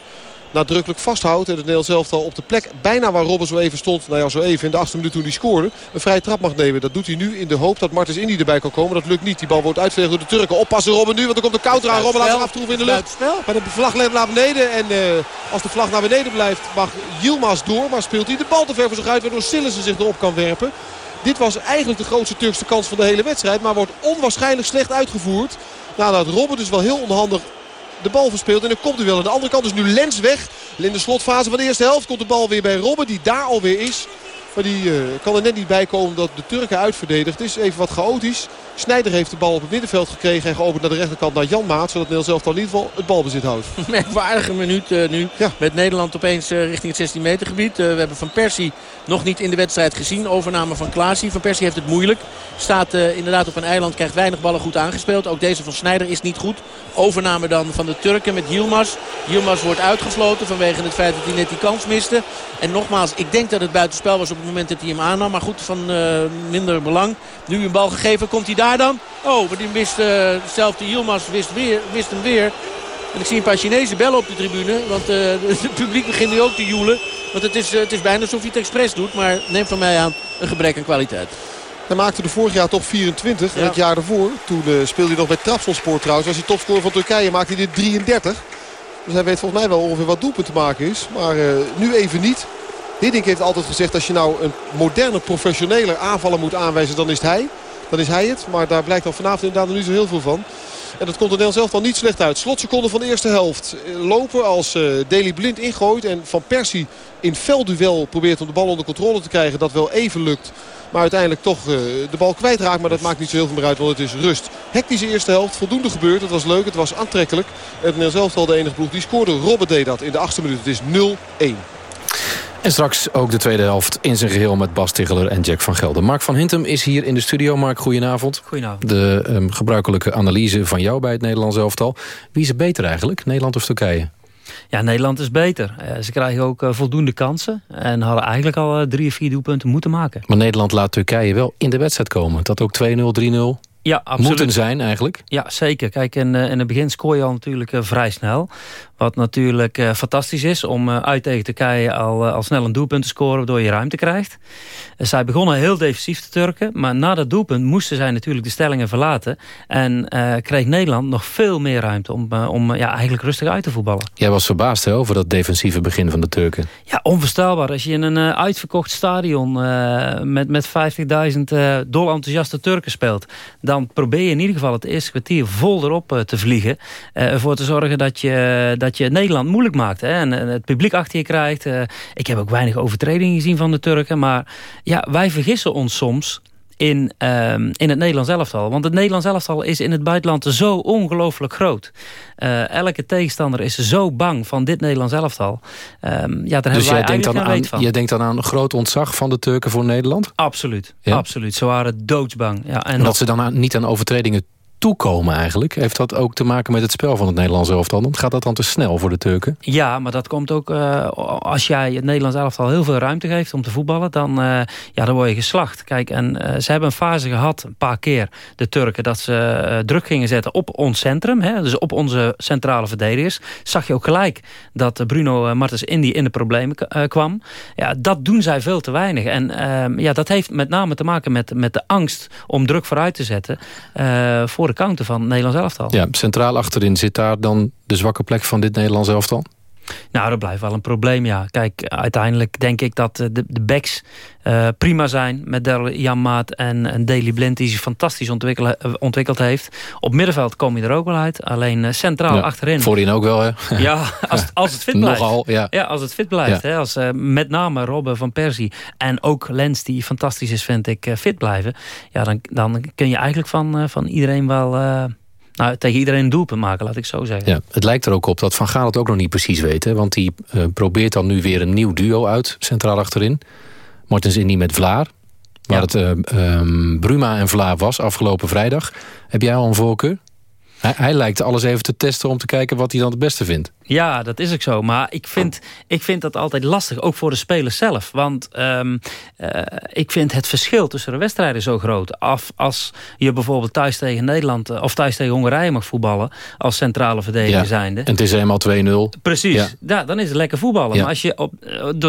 nadrukkelijk vasthoudt. En het Nederlands elftal op de plek bijna waar Robben zo even stond. Nou ja, zo even in de achtste minuut toen hij scoorde. Een vrije trap mag nemen. Dat doet hij nu in de hoop dat Martens Indy erbij kan komen. Dat lukt niet. Die bal wordt uitverlegd door de Turken. Oppassen Robben nu, want er komt een counter aan. Robben laat zich aftroeven in de lucht. Maar de vlag leeft naar beneden. En uh, als de vlag naar beneden blijft mag Yilmaz door. Maar speelt hij de bal te ver voor zich uit. Waardoor Sillissen zich erop kan werpen. Dit was eigenlijk de grootste Turkse kans van de hele wedstrijd. Maar wordt onwaarschijnlijk slecht uitgevoerd. Nadat Robben dus wel heel onhandig de bal verspeelt. En dan komt hij wel. Aan de andere kant is nu Lens weg. In de slotfase van de eerste helft komt de bal weer bij Robben. Die daar alweer is. Maar die uh, kan er net niet bij komen dat de Turken uitverdedigt. Het is even wat chaotisch. Snijder heeft de bal op het middenveld gekregen en geopend naar de rechterkant naar Jan Maat. Zodat Nederland zelf dan in ieder geval het balbezit houdt. Merkwaardige minuut uh, nu. Ja. Met Nederland opeens uh, richting het 16 meter gebied. we hebben Van Persie nog niet in de wedstrijd gezien. Overname van Klaasie. Van Persie heeft het moeilijk. Staat inderdaad op een eiland. Krijgt weinig ballen goed aangespeeld. Ook deze van Snijder is niet goed. Overname dan van de Turken met Yilmaz. Yilmaz wordt uitgesloten vanwege het feit dat hij net die kans miste. En nogmaals, ik denk dat het buitenspel was op het moment dat hij hem aannam. Maar goed, van minder belang. Nu een bal gegeven. Komt hij daar dan? Oh, maar die wist, uh, dezelfde Yilmaz wist, weer, wist hem weer. En ik zie een paar Chinese bellen op de tribune. Want uh, het publiek begint nu ook te joelen. Want het is, uh, het is bijna alsof hij het expres doet. Maar neem van mij aan een gebrek aan kwaliteit. Hij maakte de vorig jaar top 24. En het jaar daarvoor, toen uh, speelde hij nog bij Trabzonspor trouwens. Was hij topscorer van Turkije, maakte hij dit 33. Dus hij weet volgens mij wel ongeveer wat doelpunt te maken is. Maar nu even niet. Hiddink heeft altijd gezegd, als je nou een moderne, professionele aanvaller moet aanwijzen, dan is het hij dan is hij het. Maar daar blijkt dan vanavond inderdaad nog niet zo heel veel van. En dat komt er Nederland zelf dan niet slecht uit. Slotseconde van de eerste helft. Lopen als uh, Deli Blind ingooit. En Van Persie in veldduel probeert om de bal onder controle te krijgen. Dat wel even lukt. Maar uiteindelijk toch uh, de bal kwijtraakt. Maar dat maakt niet zo heel veel meer uit. Want het is rust. Hectische eerste helft. Voldoende gebeurd. Het was leuk. Het was aantrekkelijk. Het Nederlands zelf al de enige ploeg die scoorde. Robben deed dat in de achtste minuut. Het is 0-1. En straks ook de tweede helft in zijn geheel met Bas Ticheler en Jack van Gelder. Mark van Hintem is hier in de studio. Mark, goedenavond. Goedenavond. De um, gebruikelijke analyse van jou bij het Nederlands elftal. Wie is het beter eigenlijk, Nederland of Turkije? Ja, Nederland is beter. Uh, ze krijgen ook uh, voldoende kansen. En hadden eigenlijk al uh, drie of vier doelpunten moeten maken. Maar Nederland laat Turkije wel in de wedstrijd komen. Dat ook 2-0, 3-0? Ja, absoluut. Moeten zijn eigenlijk? Ja, zeker. Kijk, in, in het begin scoor je al natuurlijk vrij snel. Wat natuurlijk uh, fantastisch is om uh, uit tegen Turkije al, uh, al snel een doelpunt te scoren... waardoor je ruimte krijgt. zij begonnen heel defensief te Turken. Maar na dat doelpunt moesten zij natuurlijk de stellingen verlaten. En kreeg Nederland nog veel meer ruimte om, om ja, eigenlijk rustig uit te voetballen. Jij was verbaasd hè, over dat defensieve begin van de Turken. Ja, onvoorstelbaar. Als je in een uitverkocht stadion met, met 50.000 dol enthousiaste Turken speelt... dan probeer je in ieder geval het eerste kwartier vol erop te vliegen. ervoor te zorgen dat je... Dat dat je Nederland moeilijk maakt. Hè? En, het publiek achter je krijgt. Uh, ik heb ook weinig overtredingen gezien van de Turken. Maar ja, wij vergissen ons soms in, uh, in het Nederlands elftal. Want het Nederlands elftal is in het buitenland zo ongelooflijk groot. Uh, elke tegenstander is zo bang van dit Nederlands elftal. Uh, ja, daar dus hebben jij denkt dan aan, van. Je denkt dan aan een groot ontzag van de Turken voor Nederland? Absoluut, ja? absoluut. Ze waren doodsbang. Ja, en dat ze dan aan, niet aan overtredingen toekomen eigenlijk? Heeft dat ook te maken met het spel van het Nederlands elftal? Gaat dat dan te snel voor de Turken? Ja, maar dat komt ook... Uh, als jij het Nederlands elftal heel veel ruimte geeft om te voetballen... dan, uh, ja, dan word je geslacht. Kijk, en uh, ze hebben een fase gehad, een paar keer, de Turken... dat ze druk gingen zetten op ons centrum. Hè, dus op onze centrale verdedigers. Zag je ook gelijk dat Bruno Martens Indy in de problemen kwam. Ja, dat doen zij veel te weinig. En ehm, ja, dat heeft met name te maken met, met de angst om druk vooruit te zetten... voor counter van het Nederlands elftal. Ja, centraal achterin zit daar dan de zwakke plek van dit Nederlands elftal? Nou, dat blijft wel een probleem, ja. Kijk, uiteindelijk denk ik dat de, de backs uh, prima zijn... met Del Jan Maat en, en Daley Blind... die zich fantastisch eh, ontwikkeld heeft. Op middenveld kom je er ook wel uit. Alleen uh, centraal ja, achterin... Voorin ook wel, hè? Ja, als, als het fit blijft. Nogal, ja. ja. als het fit blijft. Hè? Als uh, met name Robben van Persie... en ook Lens, die fantastisch is, vind ik, fit blijven... ja, dan, dan kun je eigenlijk van, van iedereen wel nou, tegen iedereen een doelpunt maken, laat ik zo zeggen. Ja, het lijkt er ook op dat Van Gaal het ook nog niet precies weet. Hè? Want hij uh, probeert dan nu weer een nieuw duo uit, centraal achterin. Martens Indy met Vlaar. Waar het uh, um, Bruma en Vlaar was afgelopen vrijdag. Heb jij al een voorkeur? Hij, hij, lijkt alles even te testen om te kijken wat hij dan het beste vindt. Ja, dat is ook zo. Maar ik vind, ik vind dat altijd lastig, ook voor de spelers zelf. Want um, uh, ik vind het verschil tussen de wedstrijden zo groot. Af, als je bijvoorbeeld thuis tegen Nederland... of thuis tegen Hongarije mag voetballen... als centrale verdediger ja. zijnde. En het is eenmaal 2-0. Precies, ja. ja. dan is het lekker voetballen. Maar als je op,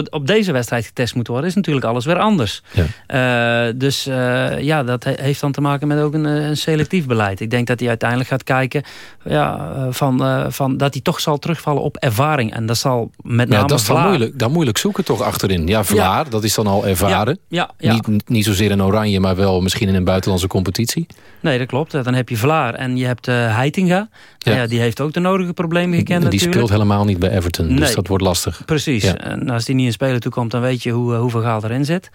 op deze wedstrijd getest moet worden... is natuurlijk alles weer anders. Uh, dus uh, ja, dat heeft dan te maken met ook een, een, selectief beleid. Ik denk dat hij uiteindelijk gaat kijken... Ja, van, van, dat hij toch zal terugvallen op ervaring. En dat zal met name ja, dat is dan moeilijk, dan moeilijk zoeken toch achterin. Ja, Vlaar, dat is dan al ervaren. Ja, ja, Niet, niet zozeer in oranje, maar wel misschien in een buitenlandse competitie. Nee, dat klopt. Dan heb je Vlaar en je hebt uh, Heitinga. Ja. ja. die heeft ook de nodige problemen gekend Die natuurlijk. speelt helemaal niet bij Everton, dus Nee. dat wordt lastig. Precies. En als die niet in spelen toekomt, dan weet je hoe, uh, hoeveel gaal erin zit.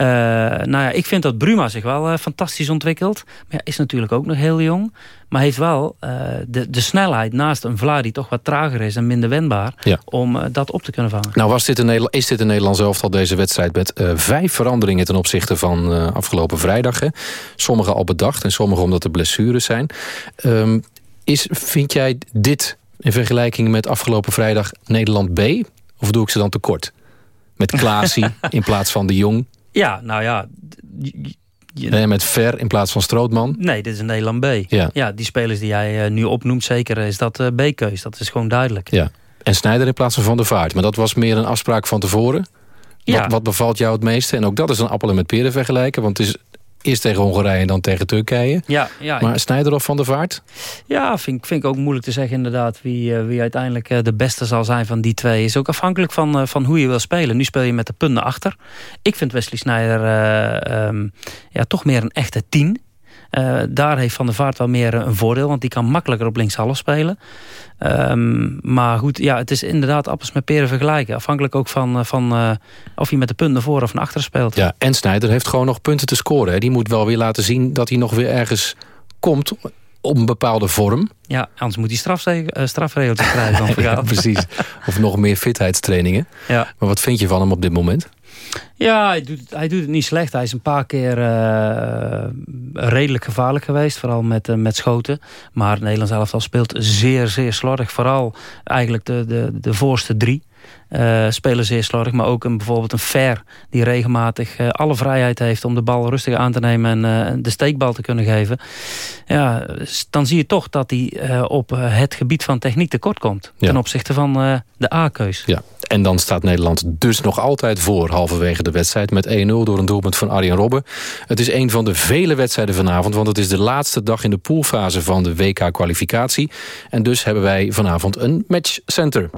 Uh, nou ja, ik vind dat Bruma zich wel uh, fantastisch ontwikkelt. Maar is natuurlijk ook nog heel jong. Maar heeft wel uh, de, de snelheid naast een Vlaar die toch wat trager is en minder wendbaar. Ja. Om uh, dat op te kunnen vangen. Nou was dit een, is dit een Nederlands elftal deze wedstrijd met uh, vijf veranderingen ten opzichte van afgelopen vrijdag. Hè? Sommige al bedacht en sommige omdat er blessures zijn. Um, is, vind jij dit in vergelijking met afgelopen vrijdag Nederland B? Of doe ik ze dan tekort? Met Klaasie in plaats van de Jong? Ja, nou ja... Je... Nee, met Ver in plaats van Strootman? Nee, dit is een Nederland B. Ja. ja die spelers die jij uh, nu opnoemt, zeker is dat uh, B-keus. Dat is gewoon duidelijk. Ja. En Snijder in plaats van Van der Vaart. Maar dat was meer een afspraak van tevoren. Ja. Wat, wat bevalt jou het meeste? En ook dat is een appel en met peren vergelijken. Want het is eerst tegen Hongarije en dan tegen Turkije. Ja, ja, maar Snijder of Van der Vaart? Ja, vind, vind ik ook moeilijk te zeggen inderdaad. Wie, uh, wie uiteindelijk uh, de beste zal zijn van die twee. Is ook afhankelijk van, uh, van hoe je wil spelen. Nu speel je met de punten achter. Ik vind Wesley Snijder um, ja, toch meer een echte tien. Uh, daar heeft Van der Vaart wel meer een voordeel. Want die kan makkelijker op linkshalf spelen. Um, maar goed, ja, het is inderdaad appels met peren vergelijken. Afhankelijk ook van, van uh, of hij met de punten naar voren of naar achteren speelt. Ja, en Snijder heeft gewoon nog punten te scoren. Hè. Die moet wel weer laten zien dat hij nog weer ergens komt op een bepaalde vorm. Ja, anders moet hij straf, uh, strafregeltjes krijgen. Dan ja, precies. Of nog meer fitheidstrainingen. Ja. Maar wat vind je van hem op dit moment? Ja, hij doet, hij doet het niet slecht. Hij is een paar keer uh, redelijk gevaarlijk geweest. Vooral met, uh, met schoten. Maar het Nederlands elftal speelt zeer, zeer slordig. Vooral eigenlijk de, de, de voorste drie. Uh, spelen zeer slordig, maar ook een, bijvoorbeeld een Fer... die regelmatig uh, alle vrijheid heeft om de bal rustig aan te nemen... en uh, de steekbal te kunnen geven. Ja, dan zie je toch dat hij op het gebied van techniek tekort komt... Ja. ten opzichte van de A-keus. Ja. En dan staat Nederland dus nog altijd voor halverwege de wedstrijd... met 1-0 door een doelpunt van Arjen Robben. Het is een van de vele wedstrijden vanavond... want het is de laatste dag in de poolfase van de WK-kwalificatie. En dus hebben wij vanavond een matchcenter.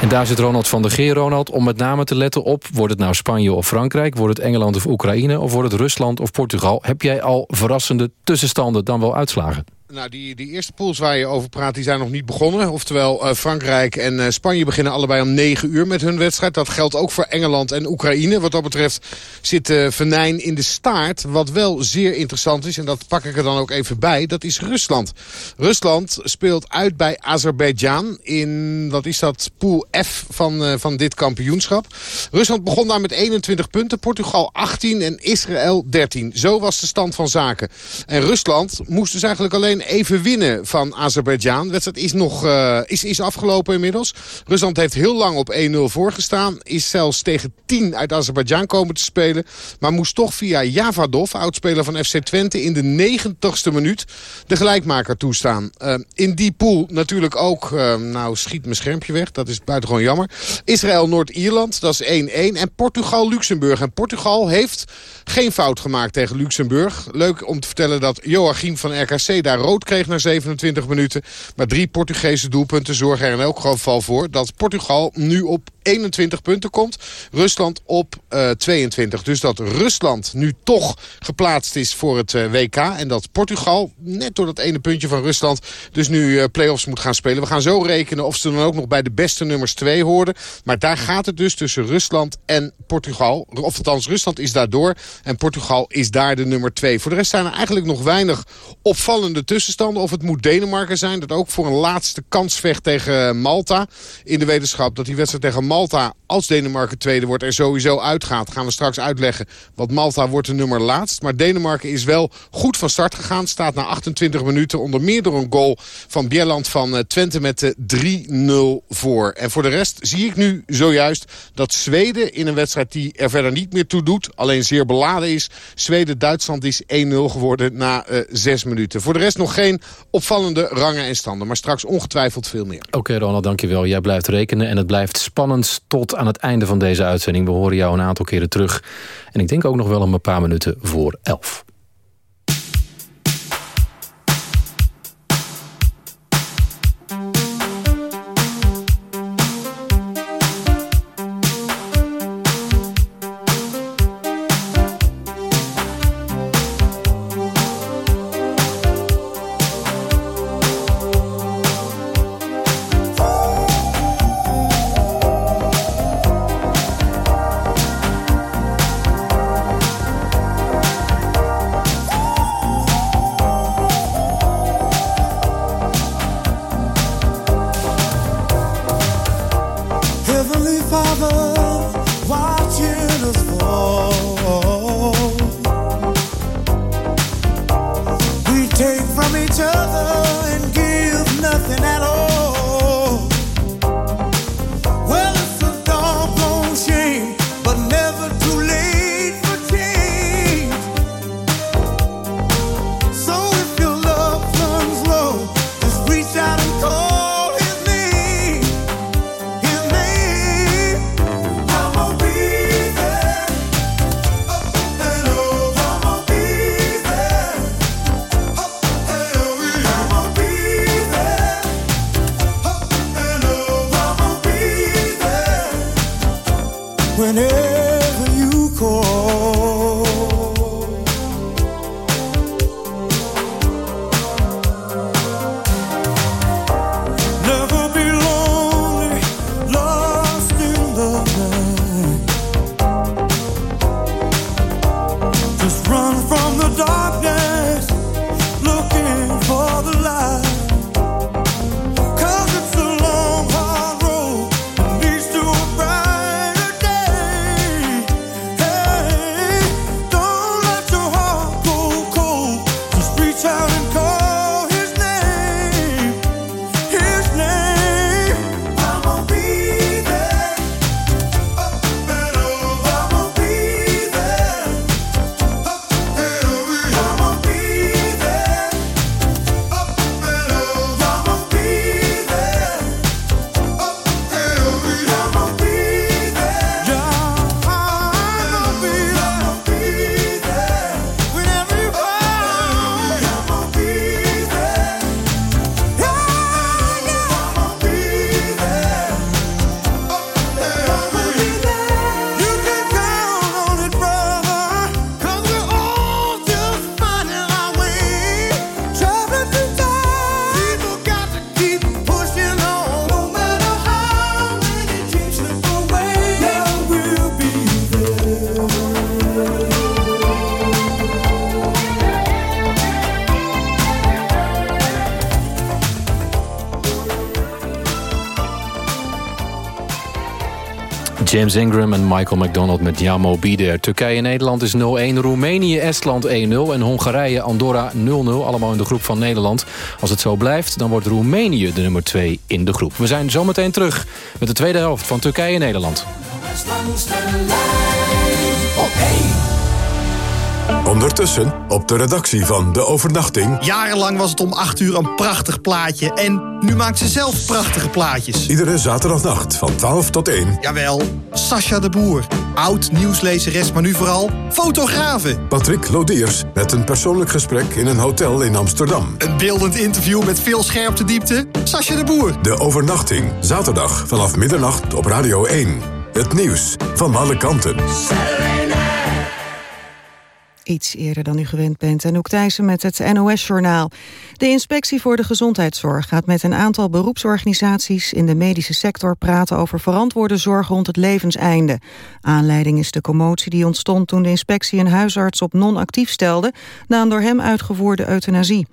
En daar zit Ronald van der Geer, Ronald, om met name te letten op... wordt het nou Spanje of Frankrijk, wordt het Engeland of Oekraïne... of wordt het Rusland of Portugal? Heb jij al verrassende tussenstanden dan wel uitslagen? Nou, die, die eerste pools waar je over praat, die zijn nog niet begonnen. Oftewel, uh, Frankrijk en uh, Spanje beginnen allebei om 9 uur met hun wedstrijd. Dat geldt ook voor Engeland en Oekraïne. Wat dat betreft zit uh, Venijn in de staart. Wat wel zeer interessant is, en dat pak ik er dan ook even bij, dat is Rusland. Rusland speelt uit bij Azerbeidzjan in, wat is dat, pool F van, van dit kampioenschap. Rusland begon daar met 21 punten, Portugal 18 en Israël 13. Zo was de stand van zaken. En Rusland moest dus eigenlijk alleen even winnen van Azerbeidzjan. De wedstrijd is, nog, uh, is, is afgelopen inmiddels. Rusland heeft heel lang op 1-0 voorgestaan. Is zelfs tegen 10 uit Azerbeidzjan komen te spelen. Maar moest toch via Javadov, oudspeler van FC Twente... in de 90ste minuut de gelijkmaker toestaan. Uh, in die pool natuurlijk ook... Uh, nou, schiet mijn schermpje weg. Dat is buitengewoon jammer. Israël-Noord-Ierland, dat is 1-1. En Portugal-Luxemburg. En Portugal heeft geen fout gemaakt tegen Luxemburg. Leuk om te vertellen dat Joachim van RKC daar kreeg na 27 minuten. Maar drie Portugese doelpunten zorgen er in elk geval voor... dat Portugal nu op 21 punten komt. Rusland op uh, 22. Dus dat Rusland nu toch geplaatst is voor het uh, WK. En dat Portugal, net door dat ene puntje van Rusland... dus nu uh, play-offs moet gaan spelen. We gaan zo rekenen of ze dan ook nog bij de beste nummers 2 hoorden. Maar daar gaat het dus tussen Rusland en Portugal. Of althans, Rusland is daardoor. En Portugal is daar de nummer 2. Voor de rest zijn er eigenlijk nog weinig opvallende tussen Of het moet Denemarken zijn. Dat ook voor een laatste kans vecht tegen Malta. In de wetenschap dat die wedstrijd tegen Malta, als Denemarken tweede wordt, er sowieso uitgaat. Gaan we straks uitleggen. Want Malta wordt de nummer laatst. Maar Denemarken is wel goed van start gegaan. Staat na 28 minuten onder meer door een goal van Bjelland van eh, Twente met de 3-0 voor. En voor de rest zie ik nu zojuist dat Zweden in een wedstrijd die er verder niet meer toe doet. Alleen zeer beladen is. Zweden-Duitsland is 1-0 geworden na uh, zes minuten. Voor de rest nog geen opvallende rangen en standen. Maar straks ongetwijfeld veel meer. Oké Ronald, dankjewel. Jij blijft rekenen en het blijft spannend tot aan het einde van deze uitzending. We horen jou een aantal keren terug. En ik denk ook nog wel een paar minuten voor elf. James Ingram en Michael McDonald met Jamo Bieder. Turkije-Nederland is 0-1, Roemenië-Estland 1-0... en Hongarije-Andorra 0-0, allemaal in de groep van Nederland. Als het zo blijft, dan wordt Roemenië de nummer 2 in de groep. We zijn zometeen terug met de tweede helft van Turkije-Nederland. Ondertussen op de redactie van De Overnachting... Jarenlang was het om 8 uur een prachtig plaatje... en nu maakt ze zelf prachtige plaatjes. Iedere zaterdagnacht van 12 tot 1. Jawel, Sascha de Boer. Oud nieuwslezeres, maar nu vooral fotografe. Patrick Lodiers met een persoonlijk gesprek in een hotel in Amsterdam. Een beeldend interview met veel scherpte diepte. Sascha de Boer. De Overnachting, zaterdag vanaf middernacht op Radio 1. Het nieuws van alle kanten. Iets eerder dan u gewend bent. En ook Thijssen met het NOS-journaal. De Inspectie voor de Gezondheidszorg gaat met een aantal beroepsorganisaties in de medische sector praten over verantwoorde zorg rond het levenseinde. Aanleiding is de commotie die ontstond toen de inspectie een huisarts op non-actief stelde na een door hem uitgevoerde euthanasie.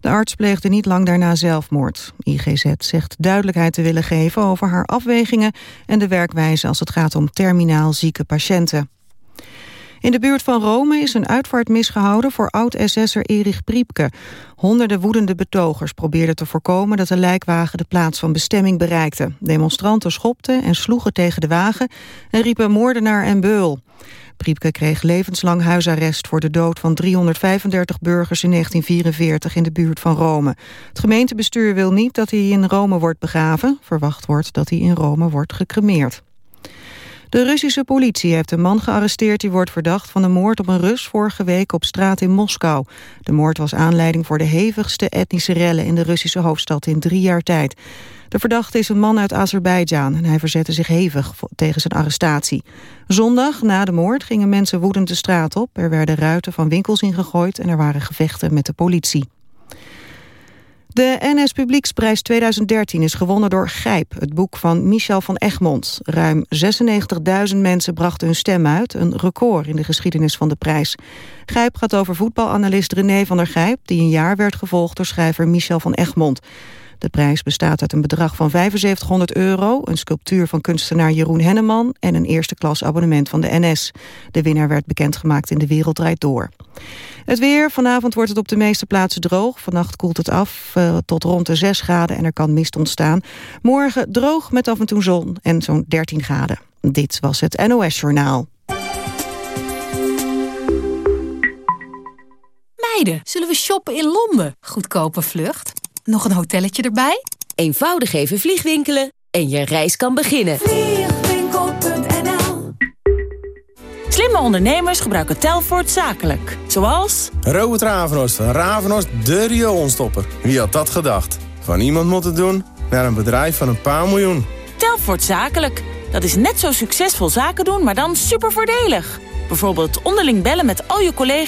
De arts pleegde niet lang daarna zelfmoord. IGZ zegt duidelijkheid te willen geven over haar afwegingen en de werkwijze als het gaat om terminaal zieke patiënten. In de buurt van Rome is een uitvaart misgehouden voor oud-SS'er Erich Priepke. Honderden woedende betogers probeerden te voorkomen dat de lijkwagen de plaats van bestemming bereikte. Demonstranten schopten en sloegen tegen de wagen en riepen moordenaar en beul. Priepke kreeg levenslang huisarrest voor de dood van 335 burgers in 1944 in de buurt van Rome. Het gemeentebestuur wil niet dat hij in Rome wordt begraven. Verwacht wordt dat hij in Rome wordt gecremeerd. De Russische politie heeft een man gearresteerd die wordt verdacht van de moord op een Rus vorige week op straat in Moskou. De moord was aanleiding voor de hevigste etnische rellen in de Russische hoofdstad in drie jaar tijd. De verdachte is een man uit Azerbeidzjan en hij verzette zich hevig tegen zijn arrestatie. Zondag, na de moord, gingen mensen woedend de straat op. Er werden ruiten van winkels ingegooid en er waren gevechten met de politie. De NS Publieksprijs 2013 is gewonnen door Gijp, het boek van Michel van Egmond. Ruim 96.000 mensen brachten hun stem uit, een record in de geschiedenis van de prijs. Gijp gaat over voetbalanalist René van der Gijp, die een jaar werd gevolgd door schrijver Michel van Egmond. De prijs bestaat uit een bedrag van 7500 euro... een sculptuur van kunstenaar Jeroen Henneman... en een eerste klas abonnement van de NS. De winnaar werd bekendgemaakt in De Wereld Draait Door. Het weer. Vanavond wordt het op de meeste plaatsen droog. Vannacht koelt het af uh, tot rond de 6 graden en er kan mist ontstaan. Morgen droog met af en toe zon en zo'n 13 graden. Dit was het NOS Journaal. Meiden, zullen we shoppen in Londen? Goedkope vlucht. Nog een hotelletje erbij? Eenvoudig even vliegwinkelen en je reis kan beginnen. Vliegwinkel.nl Slimme ondernemers gebruiken Telfort zakelijk. Zoals... Robert Ravenhorst van Ravenhorst de rioolstopper. Wie had dat gedacht? Van iemand moet het doen naar een bedrijf van een paar miljoen. Telfort zakelijk. Dat is net zo succesvol zaken doen, maar dan super voordelig. Bijvoorbeeld onderling bellen met al je collega's